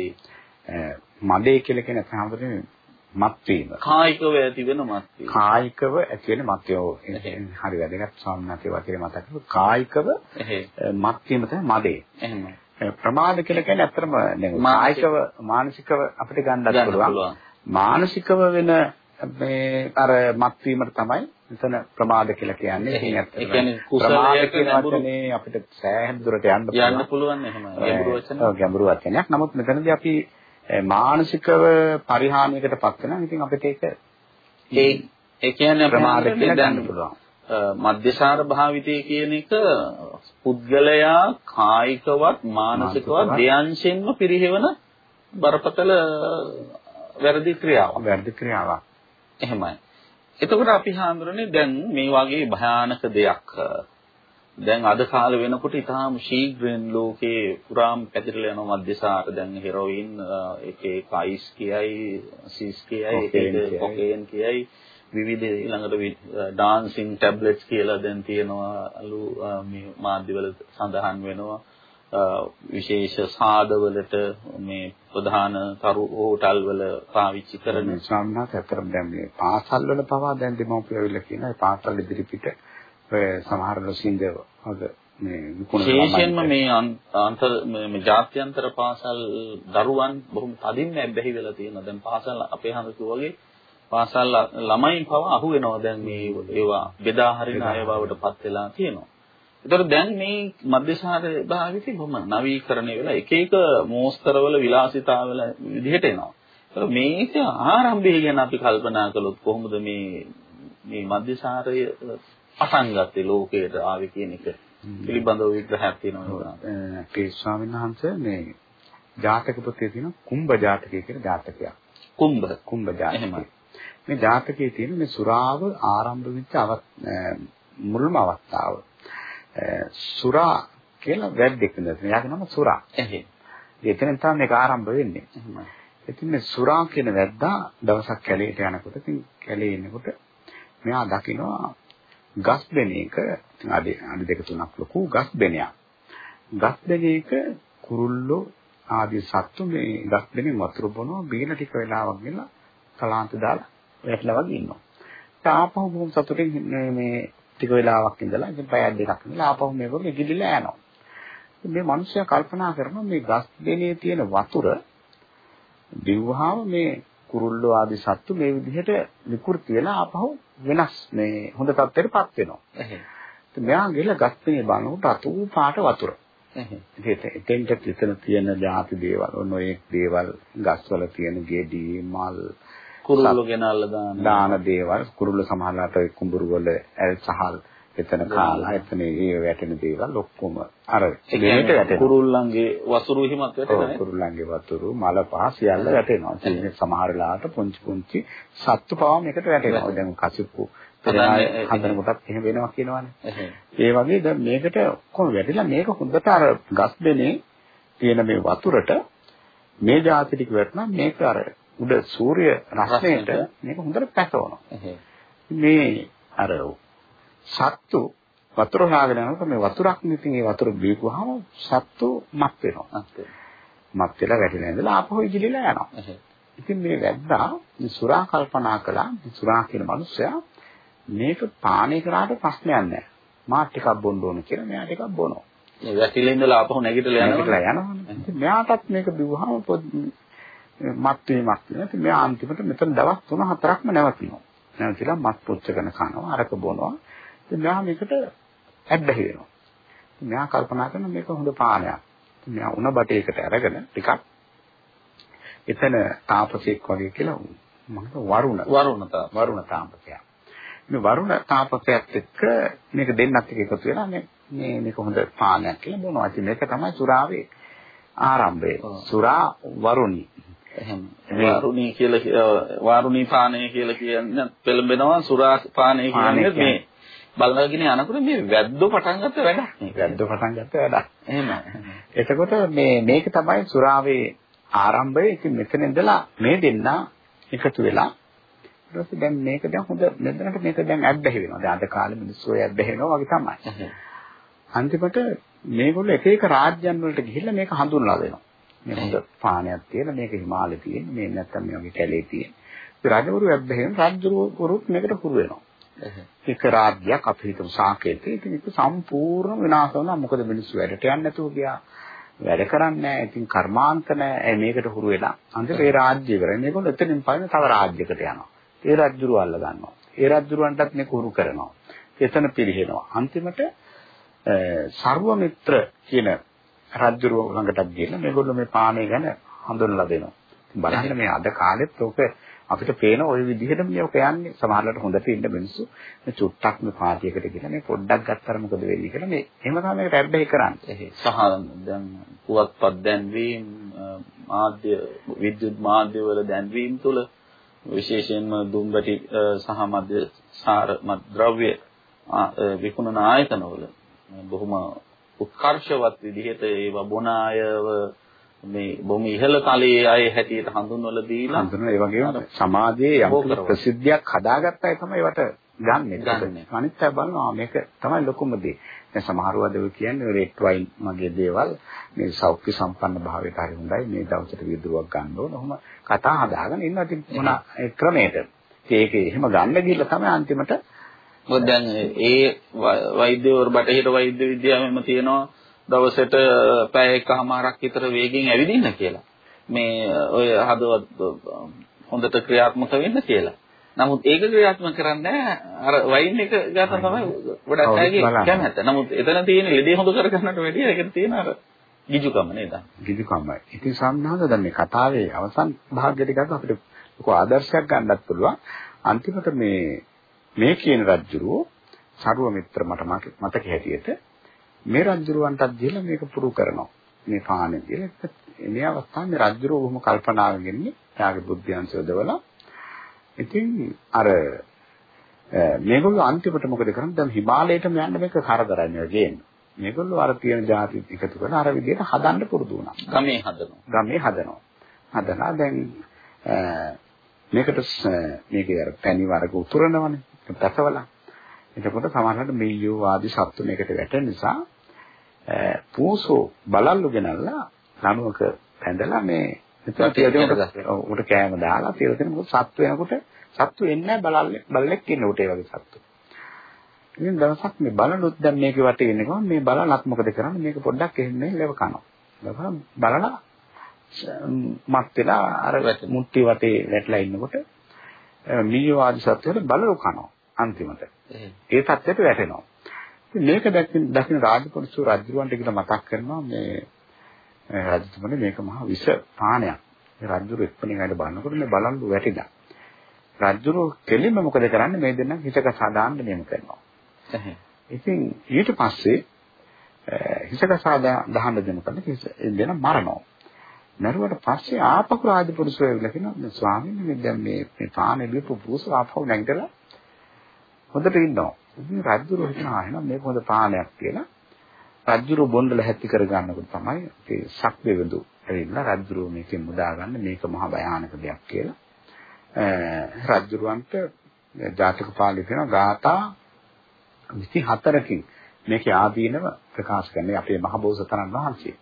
S3: මදේ කියලා කියන සාමාන්‍යයෙන් මත් වීම.
S2: කායිකව ඇති වෙන මත් වීම.
S3: කායිකව ඇති වෙන මත් වීම. හරි වැදගත් ස්වාමීනාතේ වචනේ මතක. කායිකව මත් වීම තමයි මදේ.
S2: එහෙමයි.
S3: ප්‍රමාද කියලා කියන්නේ ඇත්තටම දැන් කායිකව මානසිකව අපිට ගන්නත් පුළුවන්. මානසිකව වෙන මේ අර මත් වීමට තමයි මෙතන ප්‍රමාද කියලා කියන්නේ.
S2: ඒ කියන්නේ කුසලයක
S3: අපිට සෑහෙන දුරට යන්න
S2: පුළුවන්. යන්න පුළුවන් එහෙම. ගැඹුරු
S3: වචනයක්. නමුත් මෙතනදී අපි මානසිකව පරිහානියකට පත් වෙනවා. ඉතින් අපිට ඒක
S2: ඒ ඒ කියන්නේ
S3: ප්‍රමාද කියලා ගන්න පුළුවන්.
S2: මධ්‍යසාර භාවිතය කියන එක පුද්ගලයා කායිකවත් මානසිකවත් දෙයන්ෂෙන්ම පිරිහෙවන බරපතල වැරදි ක්‍රියාවක්.
S3: වැරදි ක්‍රියාවක්.
S2: එහෙමයි. එතකොට අපි හඳුරන්නේ දැන් මේ වගේ භයානක දෙයක් දැන් අද කාලේ වෙනකොට ඊටාම ශීඝ්‍රයෙන් ලෝකේ පුරාම පැතිරලා යන මධ්‍යසාර දැන් හෙරොයින් එක අයිස් කියයි සිස් කියයි එක කොකේන් කියයි. විවිධ ඊළඟට ඩාන්සින් ටැබ්ලට්ස් කියලා දැන් තියෙනවාලු මේ මාධ්‍යවල සඳහන් වෙනවා. විශේෂ සාදවලට මේ ප්‍රධාන තරු හෝටල් වල පාවිච්චි කරන
S3: ස්වාමීනාත් අතරම දැන් මේ පාසල් වල පවා දැන් දෙමව්පියෝ ඇවිල්ලා කියනවා ඒ පාසල් ඉදිරිපිට ඔය සමහර ලොසින්ද වග මේ
S2: විශේෂයෙන්ම මේ අන්තර් මේ ජාත්‍යන්තර පාසල් දරුවන් බොහොම තදින්ම ඇබ්බැහි වෙලා තියෙනවා. දැන් පාසල් අපේ හන්දතු වගේ පාසල් ළමයින් පවා අහු වෙනවා. දැන් මේ ඒවා බෙදා හරින අය බවට පත් වෙලා තියෙනවා. ඒතර දැන් මේ මධ්‍යසාර භාවිතේ බොහොම නවීකරණය වෙලා එක එක මෝස්තරවල විලාසිතාවල විදිහට එනවා. ඒතර මේක ආරම්භය ගැන අපි කල්පනා කළොත් කොහොමද මේ මේ මධ්‍යසාරය අසංගතේ ලෝකයට ආවේ කියන එක පිළිබඳව විග්‍රහයක් තියෙනවා.
S3: ඒ ස්වාමීන් වහන්සේ මේ ජාතක පොතේ තියෙන කුම්භ ජාතකය කියලා ජාතකයක්.
S2: කුම්භ
S3: කුම්භ ජාතකය. මේ ජාතකයේ තියෙන මේ සුරාව ආරම්භ වෙච්ච මුල්ම අවස්ථාව. සුරා කියලා වැද්දෙක් ඉඳලා එයාගේ නම සුරා.
S2: එහෙයි.
S3: එතනින් තමයි මේක ආරම්භ වෙන්නේ. ඉතින් මේ සුරා කියන වැද්දා දවසක් කැලේට යනකොට ඉතින් කැලේ ඉන්නකොට මෙයා දකිනවා ගස් බෙනේක අඩි අඩි දෙක තුනක් ලොකු ගස් බෙනයක්. ගස් බෙනේක කුරුල්ලෝ ආදී සත්තු මේ ගස් බෙනේ වතුර බොනවා බීලා ටික වෙලාවක් ගිහලා කලාන්ත දාලා වැටලා වගේ ඉන්නවා. තාපහු බොහොම සතුටින් මේ ටික වෙලාවක් ඉඳලා ඉතින් පැය දෙකක් ඉඳලා ආපහු මේගොල්ලෝ ඉගිලිලා යනවා. මේ මිනිස්සයා කල්පනා කරනවා මේ ගස් දෙනේ තියෙන වතුර දිව්වහම මේ කුරුල්ලෝ ආදී සත්තු මේ විදිහට විකෘති වෙලා ආපහු වෙනස් මේ හොඳ තත්ත්වයකටපත් වෙනවා. ඉතින් මෙයා ගිහලා ගස් දෙනේ බලනකොට අතූ පාට වතුර. එතෙන්ට එතන තියෙන ಜಾති දේවල් නොයෙක් දේවල් ගස්වල තියෙන ගෙඩි මල්
S2: කුරුල්ලෝ ගෙනල්ලා දාන
S3: දාන දේවල් කුරුල්ල සමහරලාට කුඹුරු වල ඇල් සහල් එතන කාලා එතන ඒ වැටෙන දේවල් ඔක්කොම අර
S2: ඒ
S3: දෙයට වැටෙනවා.
S2: කුරුල්ලන්ගේ වසුරු හිමත් වැටෙනවා
S3: කුරුල්ලන්ගේ වතුරු මල පහ සියල්ල වැටෙනවා. ඉතින් සමහර වෙලාවට පුංචි පුංචි සත්තු පවා මේකට වැටෙනවා. දැන් කසිප්පු
S2: ඒ-
S3: හදන කොටත් එහෙම වෙනවා කියනවනේ. ඒ වගේ දැන් මේකට ඔක්කොම වැටිලා මේක හොඳට අර ගස් දෙනේ තියෙන මේ වතුරට මේ જાති ටික වැටුණා මේක අර උඩ සූර්ය රශ්මියට මේක හොඳට පැසවනවා. මේ අර සත්තු වතුර හොයාගෙන යනකොට මේ වතුරක් නිතින් ඒ වතුර බීපුවාම සත්තු මත් වෙනවා. මත් වෙලා වැටිලා ඉඳලා ආපහු ඉජිලිලා යනවා. ඉතින් මේ වැද්දා සුරා කල්පනා කළා සුරා කියන මනුස්සයා මේක පානය කරාට ප්‍රශ්නයක් නැහැ. මා ටිකක් බොන්න ඕන කියලා මෙයා ටිකක් බොනවා.
S2: මේ වැටිලා ඉඳලා ආපහු නැගිටලා යනවා.
S3: ඉතින් මෙයාටත් මේක බිව්වහම මත් වීමක් වෙනවා. ඉතින් මෙයා අන්තිමට මෙතන දවස් 3-4ක්ම නැවතිනවා. නැවතිලා මත් පුච්චගෙන කනවා, අරක බොනවා. ඉතින් මෙයා මේකට ඇබ්බැහි වෙනවා. මෙයා කල්පනා කරන මේක හොඳ පානයක්. මෙයා උණ බටේකට අරගෙන ටිකක් එතන තාපසෙක් වගේ කියලා මම වරුණ
S2: වරුණ.
S3: වරුණ තාපසයා. මේ වරුණ තාපසයාත් එක්ක මේක දෙන්නත් එක්ක එකතු වෙලා මේ මේ මේක හොඳ පානයක් කියලා බොනවා. ඉතින් මේක තමයි සුරාවේ ආරම්භය. සුරා වරුණි.
S2: එහෙම.
S3: මේ-
S2: වාරුණී කියලා කිය- වාරුණී පානය කියලා කියන්නේ පෙළඹෙනවා සුරා පානය කියන්නේ මේ බලනගෙන යනකොට මේ වැද්දෝ පටන් ගත්ත වැඩක් නේ.
S3: වැද්ද පටන් ගත්ත වැඩක්.
S2: එහෙම.
S3: එතකොට මේ මේක තමයි සුරාවේ ආරම්භය. ඉතින් මෙතන ඉඳලා මේ දෙන්න එකතු වෙලා ඊට පස්සේ දැන් මේක දැන් හොඳ මෙතනට මේක දැන් ඇබ්බැහි වෙනවා. දැන් අද කාලේ මිනිස්සු ඔය ඇබ්බැහි වෙනවා වගේ තමයි. අන්තිමට මේගොල්ලෝ එක එක රාජ්‍යයන් වලට ගිහිල්ලා මේක හඳුන්වලා දෙනවා. මේ හොඳ පානයක් තියෙන මේක හිමාලයේ තියෙන මේ නැත්තම් මේ වගේ කැලේ තියෙන. ඒ රජවරු ඇබ්බැහින් රජවරුත් මේකට හුරු වෙනවා.
S2: එහෙම.
S3: එක රාජ්‍යයක් අපි හිතමු සාකේතේ ඉතින් ඒක සම්පූර්ණ විනාශ වුණා. මොකද මිනිස්සු වැඩට යන්නේ නැතුව ගියා. වැඩ කරන්නේ නැහැ. ඉතින් කර්මාන්ත නැහැ. ඒ මේකට හුරු වෙලා. අන්තිමට ඒ රාජ්‍ය ඉවරයි. මේගොල්ලෝ එතනින් පයින් තව රාජ්‍යයකට යනවා. ඒ රජුරු අල්ල ගන්නවා. ඒ රජුරවන්ටත් මේක හුරු කරනවා. එතන පිරිහෙනවා. අන්තිමට සර්වමිත්‍ර කියන රජුරු ළඟටත් ගිහලා මේගොල්ලෝ මේ පානේ ගැන හඳුන්වලා දෙනවා. බලන්න මේ අද කාලෙත් ඔක අපිට පේන ওই විදිහටම මේක යන්නේ සමහරවිට හොඳට ඉන්න මිනිස්සු මේ චුට්ටක් මේ පාටියකට ගිහලා මේ පොඩ්ඩක් ගත්තර මොකද වෙන්නේ කියලා මේ එහෙම තමයි මේකට ඇබ්බැහි කරන්නේ.
S2: එහේ සහ දැන් පුවත්පත් දැන්වීම අ, මාධ්‍ය විද්‍යුත් මාධ්‍ය වල දැන්වීම තුළ විශේෂයෙන්ම දුම්බැටි අ, සහ මධ්‍ය සාර මත් ද්‍රව්‍ය ආ, අ, විකුණන ආයතනවල බොහොම උත්කර්ෂවත් විදිහට ඒවා බොන අයව මේ බොහොම ඉහළ තලයේ අය හැටියට හඳුන්වලා දීලා
S3: හඳුනන ඒ වගේම සමාජයේ යම්. ප්‍රසිද්ධියක් හදාගත්තයි තමයි ඒවට ගන්නෙ. අනිත් අය බලනවා මේක තමයි ලොකුම දේ. දැන් සමහරව අද කියන්නේ රෙඩ් වයින් වගේ දේවල් මේ සෞඛ්‍ය සම්පන්න භාවයට හරි හොඳයි. මේ දවසට විදුරුවක් ගන්න ඕන. ඔහොම කතා හදාගෙන ඉන්නවා. ඉතින් මොන. ඉතින් ඒක එහෙම ගන්න ගිහලා තමයි අන්තිමට
S2: මොකද දැන් ඒ වෛද්‍යවරු බටහිර වෛද්‍ය විද්‍යාවෙම තියෙනවා දවසට පැය එකමාරක් විතර වේගෙන් ඇවිදින්න කියලා. මේ ඔය හදවත් හොඳට ක්‍රියාත්මක වෙන්න කියලා. නමුත් ඒක ක්‍රියාත්මක කරන්නේ අර වයින් එක ගන්න තමයි ගොඩක් අයගේ. කැමැත්ත. නමුත් එතන තියෙන ලෙඩේ හොඳ කරගන්නට වැඩිය ඒකට තියෙන අර ගිජුකම නේද?
S3: ගිජුකමයි. ඉතින් සම්හාද දැන් මේ කතාවේ අවසන් භාගය ටිකක් අපිට ලොකු ආදර්ශයක් ගන්නත් පුළුවන්. අන්තිමට මේ මේ කියන රජුරෝ සරුව මිත්‍ර මට මතක හැටියට මේ රජුරවන්ටත් දීලා මේක පුරු කරනවා. මේ පානේ දීලා මේ අවස්ථාවේ මේ රජුරෝ බොහොම කල්පනාවෙන් ඉන්නේ. එයාගේ බුද්ධියන්ස යොදවලා ඉතින් අර මේගොල්ලෝ අන්තිමට මොකද කරන්නේ? දැන් හිමාලයටම යන්න මේක කරදරයි මේ ගේන්නේ. මේගොල්ලෝ අර තියෙන જાති එකතු කරලා අර විදිහට හදන්න පුරුදු වුණා.
S2: ගමේ හදනවා.
S3: ගමේ හදනවා. හදලා දැන් මේකට මේකේ අර පැණි වර්ග උතුරනවනේ. පැසවලා. එතකොට සමහරවිට මීයෝ ආදී සත්තු මේකට වැටෙන නිසා පූසෝ බලල්ලු ගෙනල්ලා ලණුවක පැඳලා මේ මෙතන
S2: වටේ
S3: තියලා
S2: තියන
S3: උඩ- ඔව්, උඩ කෑම දාලා තියලා තියෙන මොකද සත්තු වෙනකොට සත්තු එන්නේ බලල්ලෙක් බලලෙක් ඉන්න උට ඒ වගේ සත්තු. ඉතින් දවසක් මේ බලනොත් දැන් මේකේ වටේ ඉන්න ගමන් මේ බලලත් මොකද කරන්නේ මේක පොඩ්ඩක් එහෙන්නේ ලෙව කනවා. ලෙව බලලා මත් වෙලා අර. මුට්ටි වටේ වැටලා ඉන්නකොට මීයෝ ආදි සත්වයට බලලු කනවා අන්තිමට.
S2: එහෙම.
S3: ඒ තත්ත්වයට වැටෙනවා. මේක දැකින් දකින්න රාජපුරුෂ රජුවන්ට කියලා මතක් කරනවා මේ රජතුමනි මේක මහා විෂ පානයක්. මේ රජුරු එක්පණින් අයිට බලනකොට මේ බලන්ලු වැටිලා. රජුරු කෙලින්ම මොකද කරන්නේ මේ දෙන්නා හිතක සාදාන්න නියම කරනවා. ඉතින් ඊට පස්සේ හිසකසා දහන්න දෙනකොට දෙන මරනවා. මරුවට පස්සේ ආපහු රාජපුරුෂය ඇවිල්ලා කියනවා ස්වාමීන් වහන්සේ දැන් මේ මේ පානේ ලියපු පුරුෂ ආපහු නැගිටලා හොඳට ඉන්නවා. ඉතින් රජුරු හිතනවා එහෙනම් මේක හොඳ පානයක් කියලා. රජුරු බොණ්ඩල හැටි කර ගන්නකොට තමයි ඒ ශක්තිවඳු ඇවිල්ලා රජුරු මේකෙන් මුදා ගන්න මේක මහා භයානක දෙයක් කියලා. රජුරුවන්ට ජාතක පාළි වෙන ගාථා 24කින් මේකේ ආදීනව ප්‍රකාශ කරන්නේ අපේ මහබෝසතරන් වහන්සේ.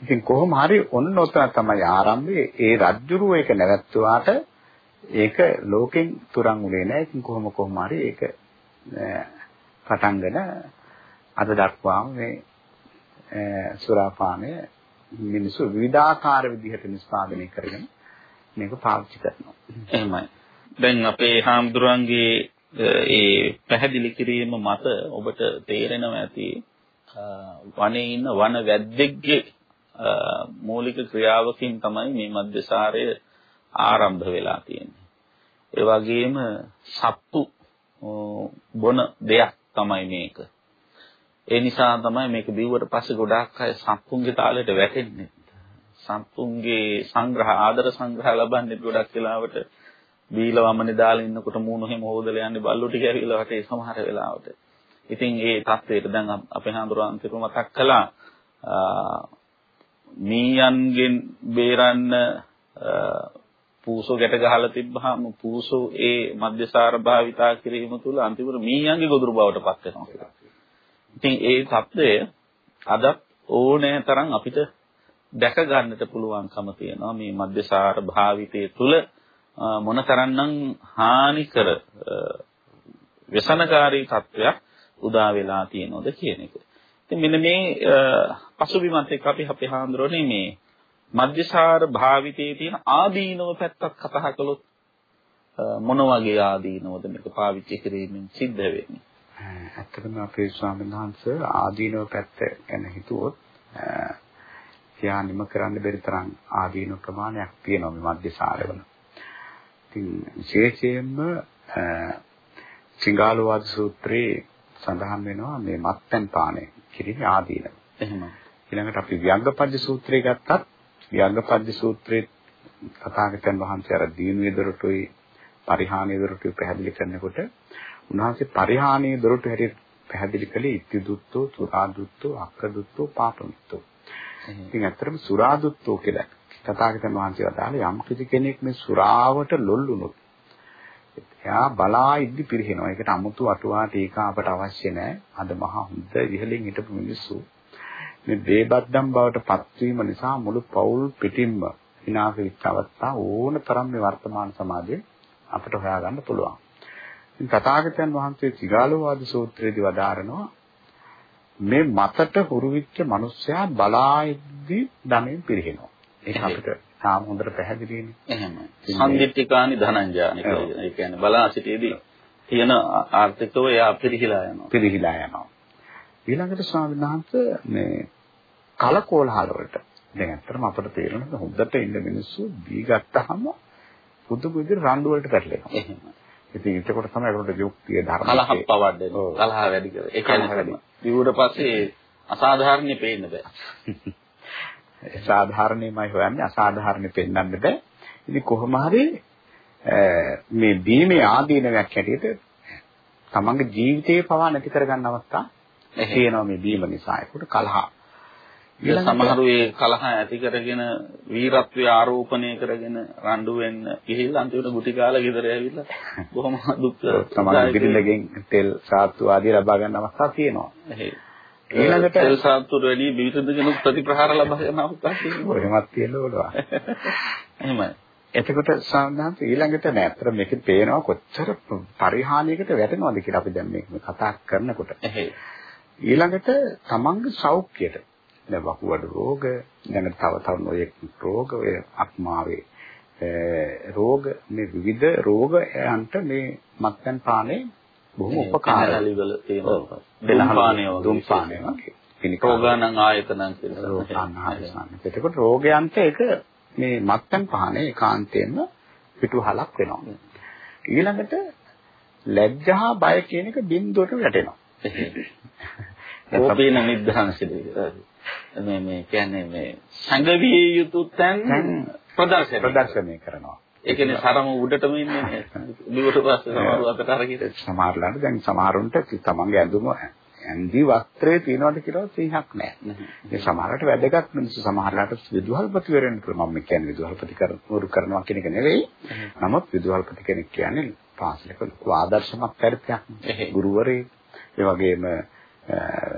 S3: ඉතින් කොහොම හරි ඔන්න ඔතන තමයි ආරම්භයේ ඒ රජ්ජුරුව ඒක නැවැත්තුවාට ඒක ලෝකෙන් තුරන් උනේ නැහැ. ඉතින් කොහොම කොහොම හරි ඒක පටන්ගෙන අද දක්වාම මේ සුරාපානය මිනිස්සු විවිධාකාර විදිහට නිෂ්පාදනය කරගෙන මේක පාවිච්චි කරනවා.
S2: එහෙමයි. දැන් අපේ හාමුදුරන්ගේ ඒ පැහැදිලි කිරීම මත ඔබට තේරෙනවා ඇති වනේ ඉන්න වන වැද්දෙක්ගේ මූලික ක්‍රියාවකින් තමයි මේ මධ්‍යසාරය ආරම්භ වෙලා තියෙන්නේ. ඒ වගේම සප්පු බොන දෙයක් තමයි මේක. ඒ නිසා තමයි මේක බිව්වට පස්සේ ගොඩාක් අය සම්පුන්ගේ තාලෙට වැටෙන්නේ. සම්පුන්ගේ සංග්‍රහ ආදර සංග්‍රහ ලබන්නේ ගොඩක් වෙලාවට බීල වමනේ දාලා ඉන්නකොට මූණ හැම හොදලා යන්නේ බල්ලු ටික ඇවිල්ලා වටේ සමහර වෙලාවට. ඉතින් ඒ தത്വයට දැන් අපේ හඳුරාන්තික මතක් කළා මීයන්ගෙන් බේරන්න පූසෝ ගැට ගහලා තිබ්බහම පූසෝ ඒ මධ්‍යසාර භාවිතා කිරීම තුළ අන්තිමට මීයන්ගේ ගොදුරු බවට පත් වෙනවා කියලා. ඉතින් ඒ தත්ත්වය අදත් ඕනෑ තරම් අපිට දැක ගන්නට පුළුවන්කම තියෙනවා මේ මධ්‍යසාර භාවිතයේ තුල මොනතරම්නම් හානිකර වසනකාරී තත්වයක් උදා වෙලා තියෙනවද කියන එක. ඉතින් මෙන්න මේ පසුබිමත් එක්ක අපි අපේ හාමුදුරනේ මේ මධ්‍යසාර භාවිතයේ තියෙන ආදීනව පැත්තක් කතා කළොත් මොන වගේ ආදීනවද මේක පාවිච්චි කිරීමෙන් සිද්ධ වෙන්නේ?
S3: ඇත්තටම අපේ ස්වාමීන් වහන්සේ ආදීනව පැත්ත ගැන හිතුවොත් තියා නිම කරන්න බැරි තරම් ආදීන ප්‍රමාණයක් තියෙනවා මේ මධ්‍යසාරවල. ඉතින් විශේෂයෙන්ම සිංගාලෝවාද සූත්‍රයේ සඳහන් වෙනවා මේ මත්පැන් පානය කිරීමේ ආදීන.
S2: එහෙම.
S3: ඊළඟට අපි ව්‍යංගපද්‍ය සූත්‍රය ගත්තත් ව්‍යංගපද්‍ය සූත්‍රයේ තථාගතයන් වහන්සේ අර දීනුවේ දොරටුයි පරිහානිය දොරටුයි පැහැදිලි කරනකොට උන්වහන්සේ පරිහානිය දොරටු හැටියට පැහැදිලි කළේ ඉත්‍යදුත්තෝ, සුරාදුත්තෝ, අක්කදුත්තෝ, පාපමුත්තෝ. ඉතින් ඇත්තටම සුරාදුත්තෝ කියලා තථාගතයන් වහන්සේ වදාළ යම් කිසි කෙනෙක් මේ සුරාවට ලොල් වුණොත් එයා බලා ඉද්දි පිරිහෙනවා. ඒකට 아무තු අටුවා ටීකා අපට අවශ්‍ය නැහැ. අද මහා හොඳ ඉහළින් හිටපු මිනිස්සු මේ බේබද්දම් බවට පත්වීම නිසා මුළු පෞල් පිටින්ම විනාශ වෙච්ච අවස්ථා ඕන තරම් මේ වර්තමාන සමාජයේ අපිට හොයාගන්න පුළුවන්. ඉතින් තථාගතයන් වහන්සේ සිගාලෝවාද සූත්‍රයේදී වදාරනවා මේ මතට හුරු වෙච්ච මිනිස්සයා බලා ඉද්දි ධනෙන් පිරිහෙනවා. ඒක අපිට තාම හොඳට පැහැදිලිනේ.
S2: එහෙමයි. සම්දිත්තිකානි ධනංජානි කියලා. ඒ කියන්නේ බලා සිටීදී තියෙන ආර්ථිකව එයා පිරිහිලා යනවා.
S3: පිරිහිලා යනවා. ඊළඟට ස්වාමීන් වහන්සේ මේ කලකෝලහල වලට දැන් ඇත්තටම අපිට තේරෙනවා හොඳට ඉන්න මිනිස්සු දී ගත්තාම පුදුම විදිහට රණ්ඩු වලට පැටලෙනවා.
S2: එහෙමයි.
S3: ඉතින් ඒකට තමයි ඒකට යුක්තිය ධර්ම
S2: කලහ පවඩන. කලහ වැඩි කර. ඒ කියන්නේ විවුර පස්සේ අසාධාරණේ පේන්න බෑ. [LAUGHS]
S3: සාධාරණේමයි හොයන්නේ අසාධාරණේ පෙන්වන්න බෑ. ඉතින් කොහොම හරි මේ බීමේ ආදීනයක් හැටියට තමන්ගේ ජීවිතේ පවා නැති කරගන්න අවස්ථා තියෙනවා මේ බීම නිසා. ඒකට කලහ.
S2: සමහරු ඒ කලහ ඇති කරගෙන වීරත්වය ආරෝපණය කරගෙන රණ්ඩු වෙන්න ගිහිල්ලා අන්තිමට ගුටි කාලා ගෙදර ඇවිල්ලා [LAUGHS] බොහොම දුක්
S3: තමන්ගේ බිරිඳගෙන් තෙල් සාත්තු ආදී ලබා ගන්න අවස්ථා තියෙනවා.
S2: ඊළඟට තෙල් සාත්තුර වැඩි බිරිඳගෙනුත් ප්‍රතිප්‍රහාර ලබා ගන්න අවස්ථා තියෙනවා.
S3: එහෙමත් තියෙන්න ඕනවා. [LAUGHS]
S2: එහෙමයි.
S3: එතකොට සාමාන්‍යයෙන් ඊළඟට නෑ අතර මේකේ පේනවා කොච්චර පරිහානියකට වැටෙනවද කියලා අපි දැන් මේක කතා කරනකොට. ඊළඟට තමන්ගේ සෞඛ්‍යයට දැන් වකුගඩු රෝග දැන් තව තව නොයෙක් රෝග ඔය අක්මාවේ රෝග මේ විවිධ රෝගයන්ට මේ මත්පැන් පානේ බොහොම උපකාරයි
S2: වල තියෙනවා. දුම්පානය වගේ.
S3: දුම්පානය වගේ.
S2: රෝගානං ආයතනං කියලා.
S3: එතකොට රෝගයන්ට ඒක මේ මත්පැන් පහනේ ඒකාන්තයෙන්ම පිටුහලක් වෙනවා. ඊළඟට ලැජ්ජා බය කියන එක බින්දුවට වැටෙනවා.
S2: කෝපේන නිද්ධාංශදී. මේ මේ කියන්නේ මේ සංගවිය යුතු තැන් ප්‍රදර්ශනය
S3: ප්‍රදර්ශනය කරනවා.
S2: ඒ කියන්නේ සරම උඩටම ඉන්නේ. දුවට පස්සේ සමහර අතට අරගෙන
S3: සමහරලාට දැන් සමහරුන්ට තමන්ගේ ඇඳුම ඇඳි වස්ත්‍රයේ තියනවාද කියලා සිහියක් නැහැ. ඒ සමහරකට වැදගත් මිනිස්සු සමහරලාට විදුහල්පති වෙරෙන්න පුළුවන්. මම කියන්නේ විදුහල්පති කරු කරනවා කියන එක නෙවෙයි. නමුත් විදුහල්පති කෙනෙක් කියන්නේ පාසලක ලොකු ආදර්ශමත් චරිතයක්. ගුරුවරයෙක්. ඒ වගේම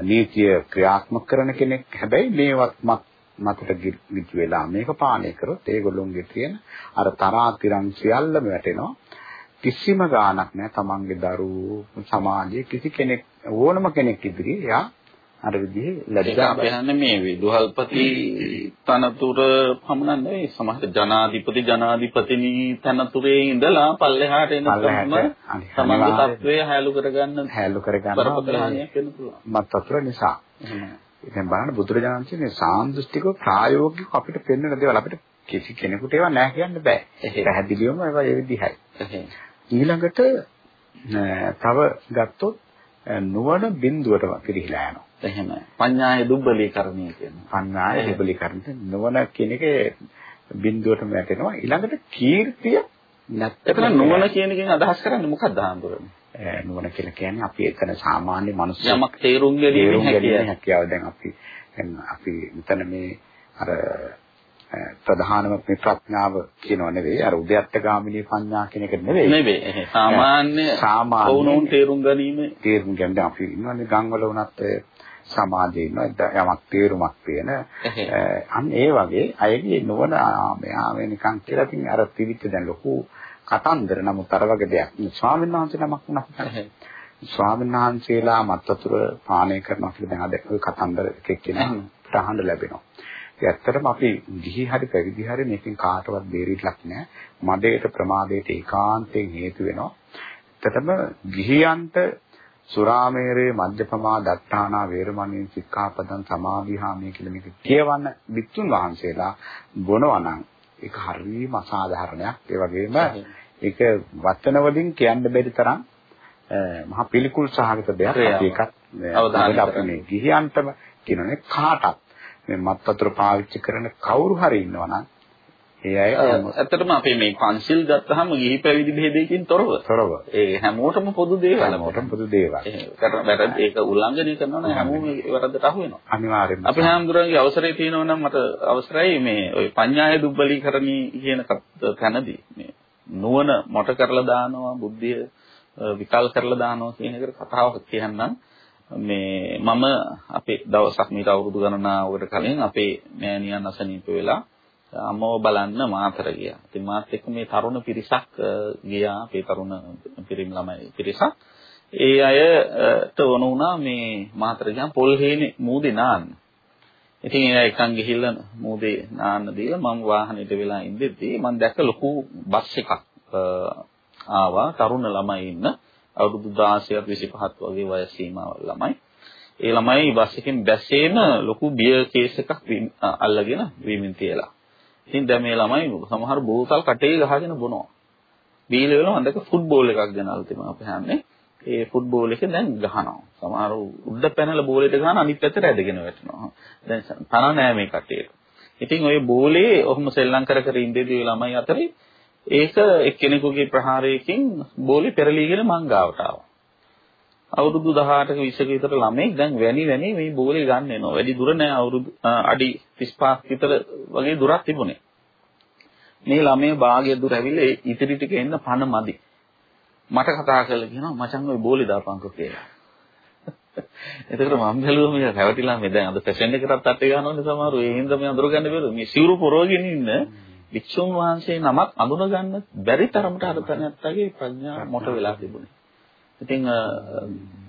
S3: නීතිය ක්‍රියාත්මක කරන කෙනෙක්. හැබැයි මේවත් මතට ගිජු වෙලා මේක පාලනය කරොත් ඒගොල්ලොන්ගේ තියෙන අර තරාතිරම් සියල්ලම වැටෙනවා. කිසිම ගාණක් නැහැ තමන්ගේ දරුවෝ සමාජයේ කිසි කෙනෙක් ඕනම කෙනෙක් ඉදිරියේ එයා අර විදිහේ ලැබිලා
S2: අපි හන්නේ මේ විදුහල්පති තනතුර පමණ නෙවෙයි. සමහර ජනාධිපති ජනාධිපතිනි තනතුරේ ඉඳලා පල්ලෙහාට එන සමාජ තත්ත්වය හැලු කරගන්න
S3: හැලු කරගන්න මත් අතුර නිසා. දැන් බලන්න බුදුරජාණන් වහන්සේ සාන්දෘෂ්ටිකව ප්‍රායෝගිකව අපිට පෙන්වන දේවල් අපිට කිසි කෙනෙකුට ඒවා නැහැ කියන්න බෑ. පැහැදිලිවම ඒවා ඒ විදිහයි. ඊළඟට තව ගත්තොත් නුවණ බිඳුවටම පිරිහිලා යනවා.
S2: එහෙමයි. පඤ්ඤාය දුබ්බලීකරණය කියනවා.
S3: පඤ්ඤාය දුබ්බලීකරණය නුවණ කියන එක බිඳුවටම වැටෙනවා. ඊළඟට කීර්තිය
S2: නැත්තකන නුවණ කියන එකෙන් අදහස් කරන්නේ මොකක්ද හාමුදුරනේ?
S3: නුවණ කියලා කියන්නේ අපි එතන සාමාන්‍ය මිනිස්සු
S2: යමක් තේරුම් ගැනීම
S3: හැකියාව. දැන් අපි අපි මෙතන මේ අර ප්‍රධානම මේ ප්‍රඥාව කියනව නෙවෙයි අර උද්‍යත්ත ගාමිනී පඤ්ඤා කියන එක නෙවෙයි
S2: නෙවෙයි සාමාන්‍ය
S3: සාමාන්‍ය
S2: වුණුන් තේරුම් ගැනීම
S3: තේරුම් ගන්න අපි ඉන්නවනේ ගම්වල වුණත් සමාජයේ ඉන්න යමක් තේරුමක් තියෙන අන්න ඒ වගේ අයගේ නොවන මෙහා මේ නිකන් කියලා තින් අර තිවිච්ච දැන් ලොකු කතන්දර. නමුත් අර වගේ දෙයක් ස්වාමීන් වහන්සේ නමක් වුණා ස්වාමීන් වහන්සේලා මත්තතුර පානය කරනවා කියලා දැන් අද ඔය කතන්දර එකක් කියන අහන්න ලැබෙනවා. ඇත්තටම අපි ගිහි හරි පැවිදි හරි මේකෙන් කාටවත් බේරිලක් නැහැ. මදයට ප්‍රමාදයට ඒකාන්තයෙන් හේතු වෙනවා. ඇත්තටම ගිහියන්ට සුරාමේරේ මජ්ජපමා දත්තානා වේරමණී සික්ඛාපදං සමාධිහාමී කියලා මේක කියවන්න විත්තුන් වහන්සේලා බොනවා නම් ඒක හරියම අසාධාරණයක්. ඒ වගේම ඒක වචන වලින් කියන්න බැරි තරම් මහා පිළිකුල් සහගත දෙයක්. ඒකත් අවදානය අපි මේ ගිහියන්ටම කියනනේ කාටත් මේ මත් වතුර පාවිච්චි කරන කවුරු හරි ඉන්නවනම් ඒ අය
S2: ඇත්තටම අපි මේ පංචිල් ගත්තාම ගිහි පැවිදි භේදයකින් තොරව.
S3: තොරව.
S2: ඒ හැමෝටම පොදු දේවල්
S3: හැමෝටම පොදු දේවල්.
S2: ඒකට ඒක උල්ලංඝනය කරනවා නම් හැමෝම වරදට අහු වෙනවා.
S3: අනිවාර්යෙන්ම
S2: අපි හැමදෙරන්ගේ අවසරය තියෙනවා නම් මට අවසරයි මේ ওই පඤ්ඤාය දුබ්බලීකරණී කියන තැනදී මේ නුවණ මොට කරලා දානවා බුද්ධිය විකල් කරලා දානවා කියන එකට කතාවක් කියන්නම්. මේ මම අපේ දවසක් මීට අවුරුදු ගණනාවකට කලින් අපේ මෑණියන් අසනීප වෙලා අම්මව බලන්න මාතර ගියා. ඉතින් මාත් එක්ක මේ තරුණ පිරිසක් ගියා. අපේ තරුණ පිරිමි ළමයි පිරිසක්. ඒ අයට වුණ උනා මේ මාතර ගියාම පොල් හේනේ මූදේ නාන්න. ඉතින් ඒ එකන් ගිහිල්ලා මූදේ නාන්න දීලා මම වාහනේට වෙලා ඉඳිද්දී මම දැක්ක ලොකු බස් එකක් ආවා තරුණ ළමයි ඉන්න. අවුරුදු 16ක් 25ක් වගේ වයස් සීමාවල් ළමයි. ඒ ළමයි බස් එකෙන් බැසේම ලොකු බියර් කේස් එකක් අල්ලගෙන වීමින් තියලා. ඉතින් දැන් මේ ළමයි සමහර බෝතල් කටේ ගහගෙන බොනවා. බීල වෙලා මන්දක ෆුට්බෝල් එකක් ගෙනල්ලා තිබුණා අපි හන්නේ. ඒ ෆුට්බෝල් එක දැන් ගහනවා. සමහර උඩ පැනලා බෝලෙට ගහන අනිත් පැත්තට ඇදගෙන වැටෙනවා. දැන් තන නෑ මේ කටේට. ඉතින් ওই බෝලේ ඔහොම සෙල්ලම් කර කර ඉඳිදී ළමයි අතරේ ඒක එක්කෙනෙකුගේ ප්‍රහාරයකින් බෝලේ පෙරලීගෙන මං ගාවට ආවා. අවුරුදු 18ක 20ක විතර ළමෙක් දැන් වැනි වැනි මේ බෝලේ ගන්න එනවා. වැඩි දුර නෑ අවුරුදු අඩි 35ක් විතර වගේ දුරක් තිබුණේ. මේ ළමයේ භාගය දුර ඇවිල්ලා ඉතිරි ටික එන්න පණ මදි. මට කතා කරලා කියනවා මචං ওই බෝලේ දාපන්කෝ කියලා. [LAUGHS] එතකොට මම බැලුවා මේ රැවටිලා මේ දැන් අද පෙෂන් එකටත් අටේ ගන්නවනේ සමහරව. ඒ හින්දා මම අඳුර ගන්න බැලුවා. මේ සිවුරු පොරවගෙන ඉන්න වික්ෂුන් වහන්සේ නමක් අඳුන ගන්න බැරි තරමට අර තැනත්තගේ ප්‍රඥා මොට වෙලා තිබුණේ. ඉතින්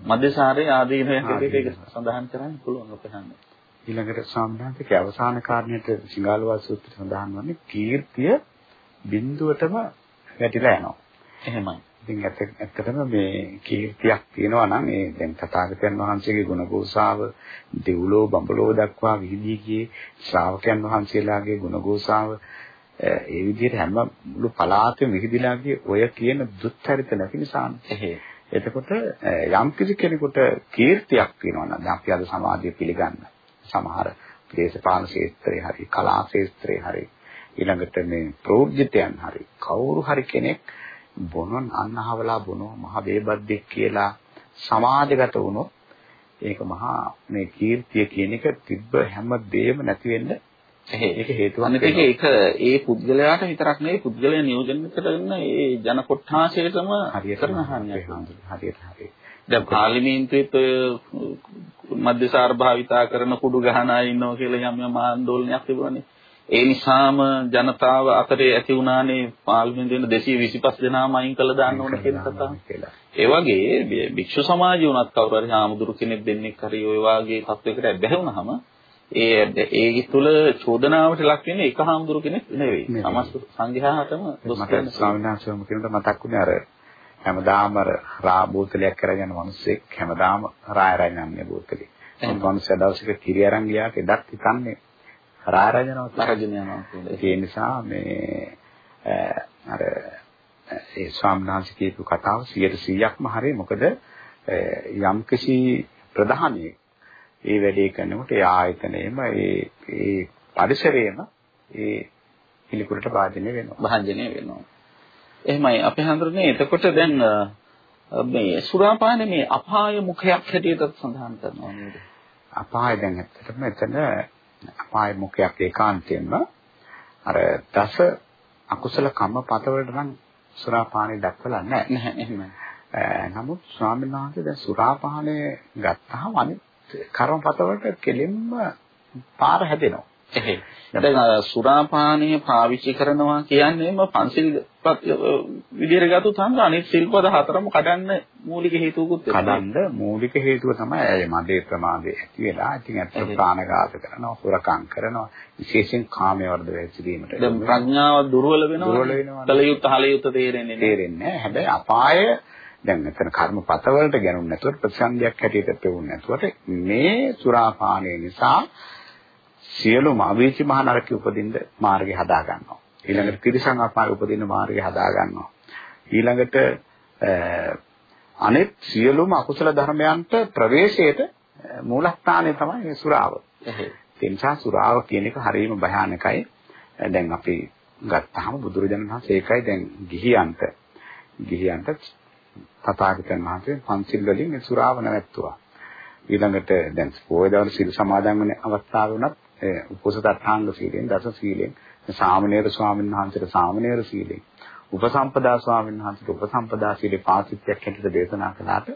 S2: මධ්‍යසාරේ ආදීනයක් ඒක සඳහන් කරන්න පුළුවන් අපහන්න.
S3: ඊළඟට සම්බන්ධක අවසාන කාරණයට සිංහලවා සූත්‍රය සඳහන් වන්නේ කීර්තිය බිඳුවටම වැටිලා යනවා.
S2: එහෙමයි.
S3: ඉතින් ඇත්තටම මේ කීර්තියක් තියෙනවා නම් ඒ දැන් තථාගතයන් වහන්සේගේ ගුණගෝසාව දෙව්ලෝ බඹලෝ දක්වා විහිදී ගියේ ශ්‍රාවකයන් වහන්සේලාගේ ගුණගෝසාව ඒ විදිහට හැම මුළු පළාතෙම විහිදිලා ගිය ඔය කියන දුක්චරිත නැති නිසානේ. එතකොට යම් කිසි කෙනෙකුට කීර්තියක් වෙනවා නම් දැන් අපි අද සමාජයේ පිළිගන්න. සමහර දේශපාලන ක්ෂේත්‍රයේ හරි කලා ක්ෂේත්‍රයේ හරි ඊළඟට මේ ප්‍රෝජිතයන් හරි කවුරු හරි කෙනෙක් බොනොන් අන්නහවලා බොනෝ මහ බේබද්දෙක් කියලා සමාජගත වුණොත් ඒක මහා මේ කීර්තිය කියන එක තිබ්බ හැම දෙයක්ම නැති වෙන්න ඒක හේතුවක්
S2: අනිත් එක ඒක ඒ පුද්ගලයාට විතරක් නෙවෙයි පුද්ගලයා නියෝජනය කරන ඒ ජන කොට්ටාශයටම කරන හානියක්.
S3: හරියට හරියට
S2: දැන් පාර්ලිමේන්තුවේත් ඔය මධ්‍යසාර භාවිතා කරන කුඩු ගහන අය ඉන්නවා කියලා යම් යම් ආందోලනයක් තිබුණානේ. ඒ නිසාම ජනතාව අතරේ ඇති වුණානේ පාර්ලිමේන්තුවේ 225 දෙනාම අයින් කළා දාන්න ඕන කියන කතාව. ඒ වගේ භික්ෂු සමාජය උනත් කවුරු හරි ආමුදුරු කෙනෙක් දෙන්නෙක් හරි ඔය වාගේ තත්වයකට බැහැ වුණාම ඒ ඒ තුල චෝදනාවට ලක් වෙන්නේ එක හාමුදුරු කෙනෙක් නෙවෙයි. සමස්ත සංඝයාටම
S3: දොස් කියන ස්වාමීන් වහන්සේම කියනකොට මතක් වුණේ අර හැමදාම රා බෝතලයක් කරගෙන මිනිස්සෙක් හැමදාම රාය අරන් යන්නේ බෝතලේ. ඒ මිනිස්සු දවසක කිරි අරන් ගියාට එදත් හිතන්නේ රාය අරන් යනවා
S2: අරගෙන යනවා කියලා.
S3: ඒ නිසා මේ අර ඒ ස්වාමීන් වහන්සේ කියපු කතාව 100%ක්ම හරියි. මොකද යම්කිසි ප්‍රධානියෙක් ඒ වැඩේ කරනකොට ඒ ආයතනයේම ඒ ඒ පරිසරයේම ඒ පිළිකුලට භාජනය වෙනවා.
S2: භාජනය වෙනවා. එහෙමයි අපි හඳුරන්නේ එතකොට දැන් මේ සුරාපානේ මේ අපාය මුඛයක් හැටියට සඳහන් කරනවා නේද?
S3: අපාය දැන් ඇත්තටම එතන අපාය මුඛයක් ඒකාන්තයෙන්ම අර දස අකුසල කම්ම පතවලට නම් සුරාපානේ දක්වලා නැහැ.
S2: නැහැ එහෙමයි.
S3: නමුත් ස්වාමීන් වහන්සේ දැන් සුරාපානේ ගත්තාම අනිත් කර්මපතවලට කෙලින්ම පාර හැදෙනවා.
S2: එහෙයි. දැන් සුරාපානීය පාවිච්චි කරනවා කියන්නේම පන්සිල් විදියට ගත්තොත් හංග අනිත් සිල්පද හතරම කඩන්න මූලික හේතුවකුත්
S3: කඩන්න මූලික හේතුව තමයි අය මදේ ප්‍රමාදේ ඇති වෙලා. ඉතින් ඇත්ත ප්‍රාණඝාත කරනවා, හොරකම් කරනවා, විශේෂයෙන් කාමයේ වර්ධ වෙච්චීමට.
S2: දැන් ප්‍රඥාව දුර්වල වෙනවා.
S3: දුර්වල වෙනවා.
S2: කල යුත්ත හල යුත්ත තේරෙන්නේ නැහැ.
S3: තේරෙන්නේ නැහැ. හැබැයි අපාය දැන් මෙතන කර්මපත වලට ගැනුම් නැතුව ප්‍රතිසන්දියක් හැටියට පෙවුන්නේ නැතුවට මේ සුරාපානය නිසා සියලුම අවීචි මහ නරකෙ උපදින්න මාර්ගය හදා ගන්නවා. ඊළඟට තිරිසන් අපායේ උපදින්න මාර්ගය හදා ගන්නවා. ඊළඟට අනෙත් සියලුම අකුසල ධර්මයන්ට ප්‍රවේශයට මූලස්ථානය තමයි මේ සුරාව. ඒ නිසා සුරාව කියන එක හරියම භයානකයි. දැන් අපි ගත්තාම බුදුරජාණන් වහන්සේ ඒකයි දැන් ගිහියන්ට ගිහියන්ට තථාගතයන් වහන්සේ පන්සිල් වලින් ඒ සුරාව නැවැත්තුවා. ඊළඟට දැන් පොය දවල් සිල් සමාදන් වෙන අවස්ථාව වුණත් උපෝසත අටාංග සීලෙන් දස සීලෙන් සාමණේර ස්වාමීන් වහන්සේට සාමණේර සීලෙන් උපසම්පදා ස්වාමීන් වහන්සේට උපසම්පදා සීලේ පාතිත්‍යක් හැටියට දේශනා කළාට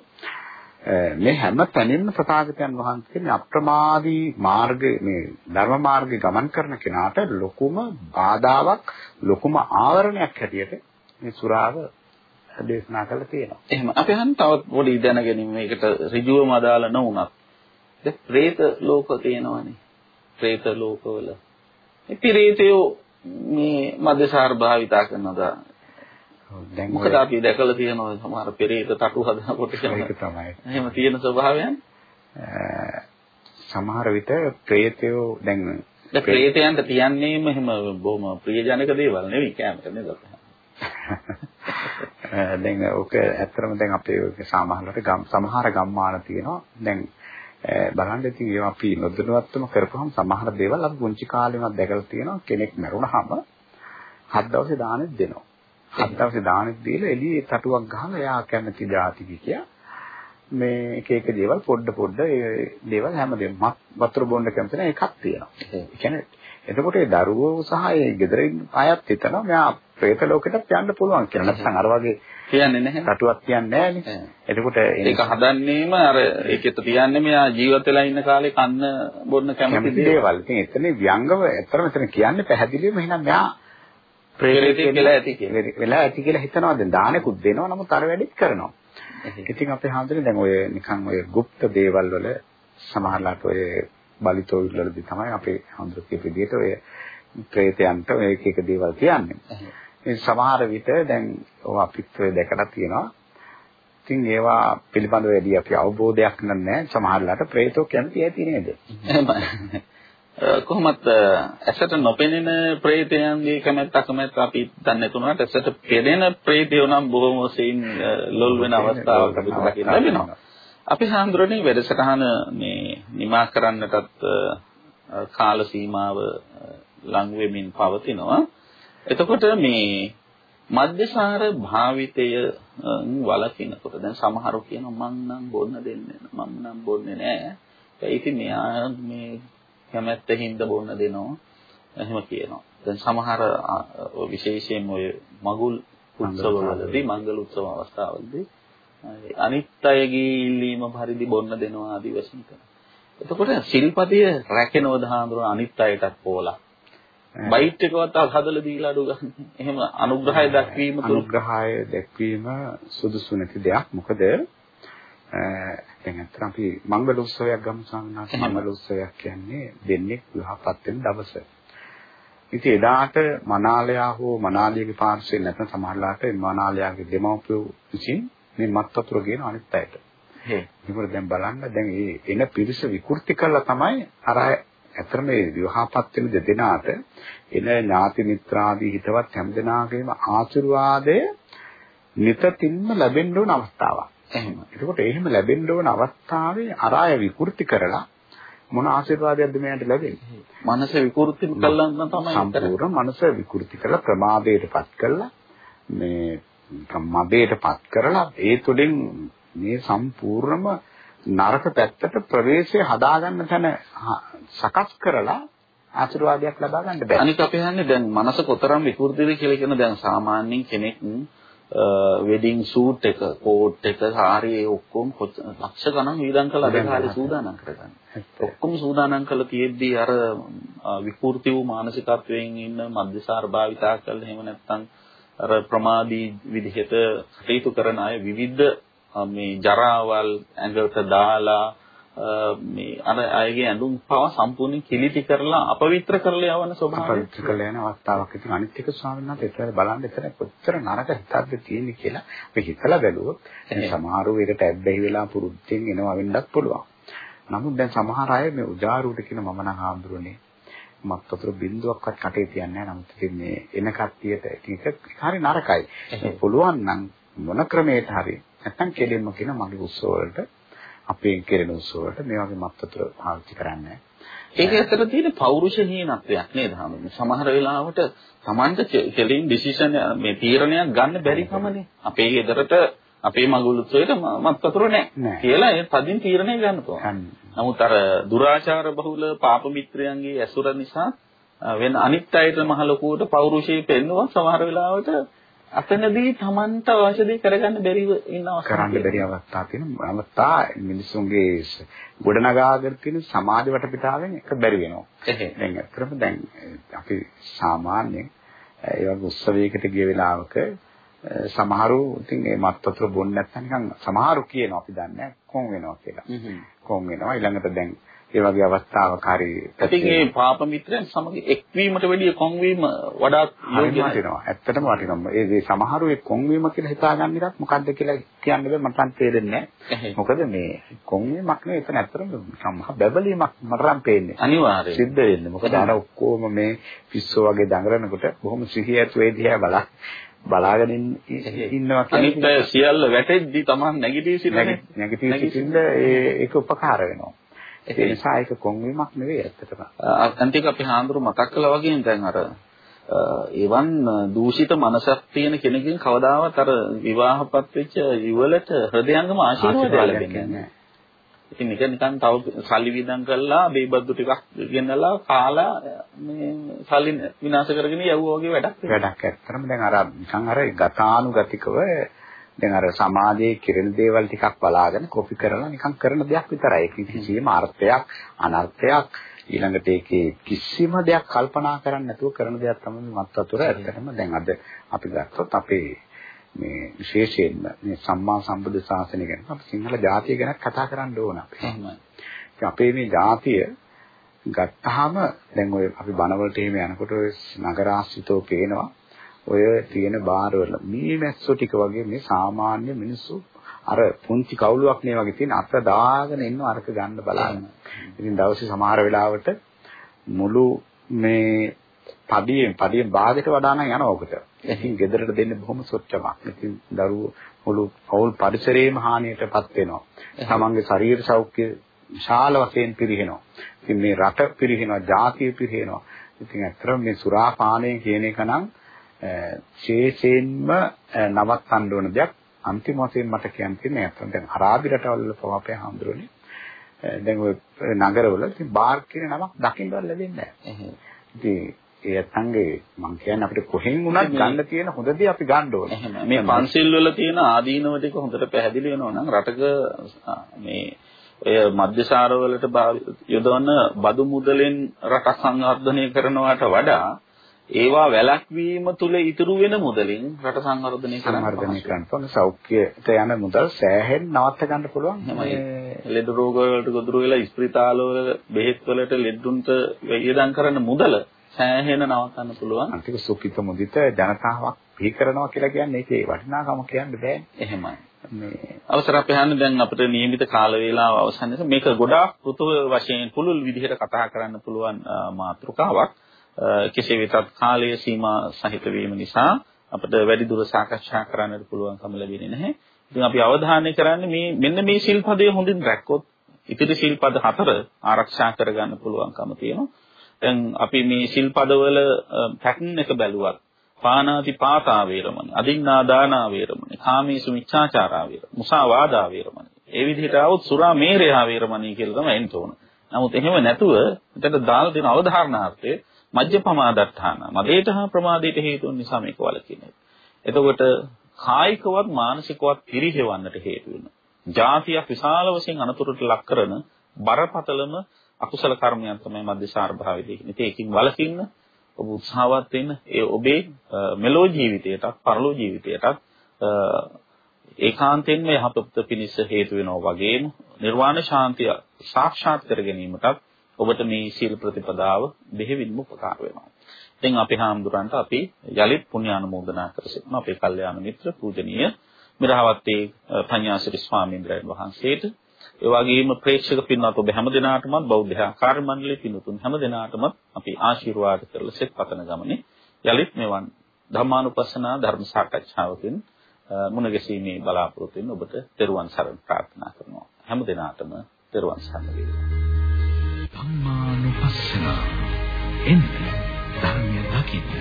S3: මේ හැම තැනින්ම තථාගතයන් වහන්සේ අප්‍රමාදී මාර්ගයේ මේ ධර්ම මාර්ගේ ගමන් කරන කෙනාට ලොකුම බාධාවක් ලොකුම ආවරණයක් හැටියට මේ සුරාව දේශනා කරලා තියෙනවා.
S2: එහෙම. අපි අහන්න තවත් පොඩි දැන ගැනීම මේකට ඍජුවම අදාළ නොවුනත්. දැන් പ്രേත ලෝක තියෙනවනේ. പ്രേත ලෝකවල. මේ ප්‍රේතයෝ මේ මද්දසාර භාවිතා කරනවා.
S3: දැන්
S2: මොකද අපි දැකලා තියෙනවා සමහර පෙරේත තටු හදනකොට
S3: ඒක තමයි.
S2: එහෙම තියෙන ස්වභාවයන්
S3: සමහර විට പ്രേතයෝ දැන්
S2: ප්‍රේතයන්ට තියන්නේම එහෙම බොහොම ප්‍රියජනක දේවල් නෙවෙයි කැමත නේද?
S3: දැන් ඕක ඇත්තටම දැන් අපේ සාමාන්‍යවට ගම් සමහර ගම්මාන තියෙනවා. දැන් බලන්න ඉතින් ඒවා අපි නොදැනුවත්වම කරපුවම සමහර දේවල් අපි පුංචි කාලේවත් දැකලා තියෙනවා කෙනෙක් මැරුණාම හත් දවසේ දානෙත් දෙනවා. හත් දවසේ දානෙත් දීලා එළියේ තටුවක් ගහලා එයා කැමති જાති කියා මේ එක එක දේවල් පොඩ පොඩ ඒ දේවල් හැමදේම වතුර බොන්න කැමති නැහැ එකක් තියෙනවා. ඒ කියන්නේ එතකොට ඒ දරුවෝ සහ ඒ ගෙදරින් අයත් හිතනවා මෙයා പ്രേත ලෝකෙටත් යන්න පුළුවන් කියලා. නැත්නම් අර වගේ
S2: කියන්නේ නැහැ.
S3: රටුවක් කියන්නේ නැහැ එතකොට
S2: ඒක හදන්නේම අර ඒකෙත් තියන්නේ මෙයා ජීවත් වෙලා ඉන්න කාලේ කන්න බොන්න කැමති
S3: දේවල්. ඉතින් එතන ව්‍යංගව ඇත්තටම එතන කියන්නේ පැහැදිලිවම එහෙනම් මෙයා
S2: ප්‍රේරිතය කියලා ඇති කියලා.
S3: වෙලා ඇති කියලා හිතනවා. දැන් දානෙකුත් දෙනවා නමුත් අර වැඩිත් කරනවා. ඉතින් අපේ හැමදේම දැන් ඔය නිකන් ඔය গুপ্ত දේවල් වල සමහරලාට ඔය බලිතෝවිල් වලදී තමයි අපේ හාමුදුර කියපු විදිහට ඔය ප්‍රේතයන්ට ඔය එක එක දේවල් කියන්නේ. ඒ සමහර විට දැන් ඔය අපිත් ඔය දැකලා තියෙනවා. ඉතින් ඒවා පිළිබඳව වැඩි අපි අවබෝධයක් නැහැ. සමහරලාට ප්‍රේතෝ කැමති ඇති නේද?
S2: කොහොමත් ඇසට නොපෙනෙන ප්‍රේතයන්ගේ කැමැත්ත අකමැත්ත අපි දන්නේ තුනට ඇසට පෙනෙන ප්‍රේතයෝ නම් බොහොම සීන් ලොල් වෙන අවස්ථාවක අපිට දකින්න ලැබෙනවා. අපි හාමුදුරනේ වැඩසටහන මේ නිමා කරන්නටත් කාල සීමාව ලඟ වෙමින් පවතිනවා. එතකොට මේ මධ්‍යසාර භාවිතය වලකිනකොට දැන් සමහරු කියනවා මං නම් බොන්න දෙන්නේ මම නම් බොන්නේ. ඒ ඉතින් මෙයා මේ කැමැත්තෙන්ද බොන්න දෙනවා. එහෙම කියනවා. දැන් සමහර විශේෂයෙන් ඔය මගුල් උත්සවවලදී මංගල උත්සව අවස්ථාවලදී අනිත් අයගේ ඉල්ලීම පරිදි බොන්න දෙනවා ආදි වශයෙන් කරනවා. එතකොට සිල්පතිය රැකෙනවද හාඳුන අනිත් අයටත් පෝලා. බයිට් එකවත් හදලා දීලා අඩු ගන්න. එහෙම අනුග්‍රහය දක්වීම
S3: අනුග්‍රහය දැක්වීම සුදුසු නැති දෙයක්. මොකද දැන් අතන අපි මංගල උත්සවයක් ගමු සාමනාත මංගල උත්සවයක් කියන්නේ දෙන්නේ විවාහපත් වෙන දවස. ඉතින් එදාට මනාලයා හෝ මනාලියගේ පාර්ශ්වයෙන් නැත්නම් සමහරලාට මනාලයාගේ දෙමව්පියෝ විසින් මේ මත් වතුර ගෙන අනිත් අයට. ඒකවල දැන් බලන්න දැන් මේ එන පිරිස විකෘති කළා තමයි අර ඇත්තට මේ විවාහපත් වෙන දෙදෙනාට එන ඥාති මිත්‍රාදී හිතවත් හැමදෙනාගේම ආශිර්වාදය නිතින්ම ලැබෙන්න ඕන අවස්ථාවක්. එහෙම. ඒකෝට එහෙම ලැබෙන්න ඕන අවස්ථාවේ අරාය විකෘති කරලා මොන ආශිර්වාදයක්ද මෙයාට ලැබෙන්නේ?
S2: මනස විකෘති කළා නම් තමයි
S3: සම්පූර්ණ මනස විකෘති කරලා ප්‍රමාදයටපත් කරලා මේ මදයටපත් කරලා ඒ තුළින් මේ සම්පූර්ණම නරක පැත්තට ප්‍රවේශය හදාගන්න තැන සකස් කරලා ආශිර්වාදයක් ලබා ගන්න බෑ.
S2: අනික අපි හන්නේ දැන් මනස කොතරම් විකෘතිද කියලා කියන දැන් සාමාන්‍යයෙන් කෙනෙක් වෙඩින් සූට් එක, කෝට් එක, සාරි ඒ ඔක්කොම ලක්ෂ ගණන් වියදම් කරලා අද කාලේ සූදානම් කරගන්න. ඔක්කොම සූදානම් කරලා තියෙද්දි අර විකෘති වූ මානසිකත්වයෙන් ඉන්න මධ්‍යසාර භාවිතා කරලා එහෙම නැත්නම් අර ප්‍රමාදී විදිහට කටයුතු කරන අය විවිධ මේ ජරාවල් ඇඟට දාලා මේ අර අයගේ ඇඳුම් පවා සම්පූර්ණයෙන් කිලිටි කරලා අපවිත්‍ර කරලා යවන ස්වභාවය.
S3: අපවිත්‍ර කරලා යන අවස්ථාවක් ඉතින් අනිත් එක ස්වාමීන් වහන්සේ ඒතර බලන්න එතන කොච්චර නරක හිතක්ද තියෙන්නේ කියලා අපි හිතලා බැලුවොත් සමහරව ඒකට ඇබ්බැහි වෙලා පුරුද්දෙන් එනවා වෙන්නත් පුළුවන්. නමුත් දැන් සමහර අය මේ උජාරුවට කියන මම නම් හාමුදුරනේ මත් වතුර බින්දුවක්වත් කටේ තියන්නේ නැහැ. නමුත් ඉතින් මේ එන කට්ටියට ටික හරි නරකයි. පුළුවන් නම් මොන ක්‍රමයකට හරි නැත්තම් කෙලින්ම කියන මගේ උත්සව වලට අපේ කෙරෙන උත්සව වලට මේ වගේ මත් වතුර පාවිච්චි කරන්නේ
S2: ඒක ඇත්තට තියෙන පෞරුෂ හීනත්වයක් නේද හැමෝම සමහර වෙලාවට Tamanට කෙලින් ඩිසිෂන් මේ තීරණයක් ගන්න බැරි කමනේ අපේ ගෙදරට අපේ මගුල් උත්සවයට මත් වතුර නැහැ කියලා ඒ තදින් තීරණය ගන්න පුළුවන්. නමුත් අර දුරාචාර බහුල පාප මිත්‍රයන්ගේ ඇසුර නිසා වෙන අනිත් අයට මහ ලොකුවට පෞරුෂය පෙන්නවා සමහර වෙලාවට අතනදී Tamanta අවශ්‍ය දේ කරගන්න බැරිව ඉන්න අවස්ථා
S3: කරන්න බැරි අවස්ථා තියෙනවා. අවස්ථා මිනිසුන්ගේ ගොඩනගාගෙන තියෙන සමාජ වටපිටාවෙන් එක බැරි වෙනවා. දැන් අත්‍තරම දැන් අපි සාමාන්‍යයෙන් ඒ වගේ උත්සවයකට ගිය වෙලාවක සමහරු ඉතින් මේ මත් වතුර බොන්නේ නැත්නම් නිකන් සමහරු කියනවා අපි දන්නේ කොන් වෙනවා කියලා. කොන් වෙනවා ඊළඟට දැන් ඒ වගේ අවස්ථාවක හරි
S2: ඉතින් මේ පාප මිත්‍රයන් සමග එක්වීමට වැඩිය කොන්වීම වඩාත්
S3: යෝග්‍ය වෙනවා. ඇත්තටම වටිනවා. ඒ සමහරු ඒ කොන්වීම කියලා හිතාගන්න එකක් මොකද්ද කියලා කියන්න බෑ මට නම් තේරෙන්නේ නැහැ. මොකද මේ කොන්වීමක් නෙවෙයි එතන ඇත්තටම සම්මහ බබලීමක් මට නම් පේන්නේ.
S2: අනිවාර්යයෙන්.
S3: සිද්ධ වෙන්නේ. මොකද අර ඔක්කොම මේ පිස්සෝ වගේ දඟලනකොට බොහොම සිහිය ඇතුව ඒ දිහා බලා බලාගෙන ඉන්නවා
S2: අනිත් අය සියල්ල වැටෙද්දි Taman නැගිටී සිටින්නේ
S3: නැගිටී සිටින්න ඒක උපකාර වෙනවා. ඒ නිසා ඒක කොන්වීමක් නෙවෙයි ඇත්තටම.
S2: අන්තික අපි හාමුදුරු මතක් කළා වගේ දැන් අර එවන් දූෂිත මනසක් තියෙන කෙනකින් කවදාවත් අර විවාහපත් වෙච්ච යුවලට හෘදයාංගම ආශිර්වාද ලැබෙන්නේ නැහැ. ඉතින් නික නිකන් තව සල්ලි වියදම් කරලා බේබද්දු ටිකක් ගෙනලා කාලා මේ සල්ලි විනාශ කරගෙන යවුවා වගේ වැඩක්.
S3: වැඩක් ඇත්තටම දැන් අර නිකන් අර ගතානුගතිකව දැන් අර සමාජයේ කිරෙන දේවල් ටිකක් බලාගෙන කොපි කරලා නිකන් කරන දෙයක් විතරයි. ඒක කිසිම අර්ථයක් අනර්ථයක් ඊළඟට ඒකේ කිසිම දෙයක් කල්පනා කරන්නේ නැතුව කරන දෙයක් තමයි මත් වතුර ඇත්තටම දැන් අද අපි ගත්තොත් අපේ මේ විශේෂයෙන්ම මේ සම්මා සම්බුද්ධ ශාසනය ගැන අපි සිංහල ජාතිය ගැන කතා කරන්න ඕන අපි. අපේ මේ ජාතිය ගත්තාම දැන් ඔය අපි බණවලට එහෙම යනකොට ඔය නගරාශ්‍රිතව පේනවා ඔය තියෙන බාරවල මේ මැස්සෝ ටික වගේ මේ සාමාන්‍ය මිනිස්සු අර පුංචි කවුලුවක් නේ වගේ තියෙන අත දාගෙන ඉන්න අරක ගන්න බලන්න. ඉතින් දවසේ සමහර වෙලාවට මුළු මේ පඩියෙන් පඩියෙන් භාගයට වඩා නම් යනවා ඔකට. ඉතින් ගෙදරට දෙන්නේ බොහොම සොච්චමක්. ඉතින් දරුවෝ මුළු පෞල් පරිසරයේම හානියටපත් වෙනවා. තමන්ගේ ශරීර සෞඛ්‍ය විශාල වශයෙන් පිරිහෙනවා. ඉතින් මේ රට පිරිහෙනවා, ජාතිය පිරිහෙනවා. ඉතින් ඇත්තටම මේ සුරාපානය කියන එක නම් ශේෂයෙන්ම නවත්තන්න ඕන දෙයක්. අන්තිම වශයෙන් මට කියන්න තියෙන්නේ නැත්නම් දැන් අරාබි රටවල පවා අපේ හඳුරන්නේ දැන් ඔය නගරවල ඉතින් බාර් කියන නමක් දකින්නවත් ලැබෙන්නේ නැහැ. ඉතින් ඒ අත්ංගේ මම කියන්නේ අපිට කොහෙන් වුණත් ගන්න තියෙන හොඳ දේ අපි ගන්න ඕනේ.
S2: මේ පන්සිල් වල තියෙන ආදීනව ටික හොඳට පැහැදිලි වෙනවා නම් රටක මේ ඔය මධ්‍යසාර වලට යොදවන බදු මුදලෙන් රටක් සංවර්ධනය කරනවට වඩා ඒවා වැළැක්වීම තුල ඉතුරු වෙන මුදලින් රට සංවර්ධනය
S3: සංවර්ධනය කරන්න සෞඛ්‍යයට යන මුදල් සෑහෙන් නවත්ත ගන්න පුළුවන්.
S2: ලෙඩ රෝග වලට ගොදුරු වෙලා ස්ප්‍රිතාල වල බෙහෙත් වලට ලෙඩුන්ට වියදම් කරන මුදල සෑහෙන නවත්තන්න පුළුවන්.
S3: අන්තික සුඛිත මුදිත ජනතාවක් පිහි කරනවා කියලා කියන්නේ ඒකේ වටිනාකම කියන්න බෑනේ.
S2: එහෙමයි. මේ අවසර අපේ හන්නේ දැන් අපිට නියමිත කාල වේලාව අවසන් නිසා මේක ගොඩාක් පෘතුව වශයෙන් පුළුල් විදිහට කතා කරන්න පුළුවන් මාතෘකාවක්. කෙසේ වෙතත් කාලය සීමා සහිත වීම නිසා අපිට වැඩි දුර සාකච්ඡා කරන්නට පුළුවන්කම ලැබෙන්නේ නැහැ. ඉතින් අපි අවධානය කරන්නේ මේ මෙන්න මේ ශිල්පදය හොඳින් රැක්කොත් ඉතිරි ශිල්පද හතර ආරක්ෂා කරගන්න පුළුවන්කම තියෙනවා. දැන් අපි මේ ශිල්පදවල පැටර්න් එක බැලුවත් පානාති පාතා වේරමණී, අදින්නා දානා වේරමණී, කාමීසු මිච්ඡාචාරා වේරමණී, මුසාවාදා වේරමණී. ඒ විදිහට આવොත් සුරා මේරයා වේරමණී කියලා තමයි එන්න ඕන. නමුත් එහෙම නැතුව එතන දාලා තියෙන අවධාරණාර්ථය මජ්ජපමාදත්තාන. මදේට හා ප්‍රමාදයට හේතුන් නිසා මේක වලකිනේ. එතකොට කායිකවත් මානසිකවත් පිරිහෙවන්නට හේතු වෙනවා. ජාතියක් විශාල වශයෙන් අනතුරට ලක් කරන බරපතලම අකුසල කර්මයන් තමයි මධ්‍යසාර භාවයේදී. ඉතින් ඒකින් වළකින්න ඔබ උත්සාහවත් වෙන්න ඒ ඔබේ මෙලෝ ජීවිතයටත් පරලෝ ජීවිතයටත් ඒකාන්තයෙන්ම යහපත පිණිස හේතු වෙනවා වගේම නිර්වාණ ශාන්තිය සාක්ෂාත් කර ගැනීමටත් ඔබට මේ සීල ප්‍රතිපදාව බෙහෙවින්ම උපකාර වෙනවා. ඉතින් අපි හාමුදුරන්ට අපි යලිත් පුණ්‍යානුමෝදනා කර සිටිනවා අපේ කල්යාණ මිත්‍ර පූජනීය මිරහවත්තේ පඤ්ඤාසිරි ස්වාමීන් වහන්සේට ඒ වගේම ප්‍රේක්ෂක පින්වත් ඔබ හැම දිනාටම බෞද්ධ ආකාර මණ්ඩලයේ පින්තුන් හැම දිනාටම අපි ආශිර්වාද කරලා සෙත් පතන ගමනේ යලිත් මෙවන් ධර්මානුපස්සනා ධර්ම සාකච්ඡාවකින් මුණ ගැසීමේ බලාපොරොත්තු වෙන ඔබට තෙරුවන් සරණ ප්‍රාර්ථනා කරනවා. හැම දිනාටම තෙරුවන් සරණ වේවා.
S1: ධම්මානුපස්සනා එන්න ධර්මය දකින්න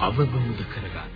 S1: අවබෝධ කරගන්න.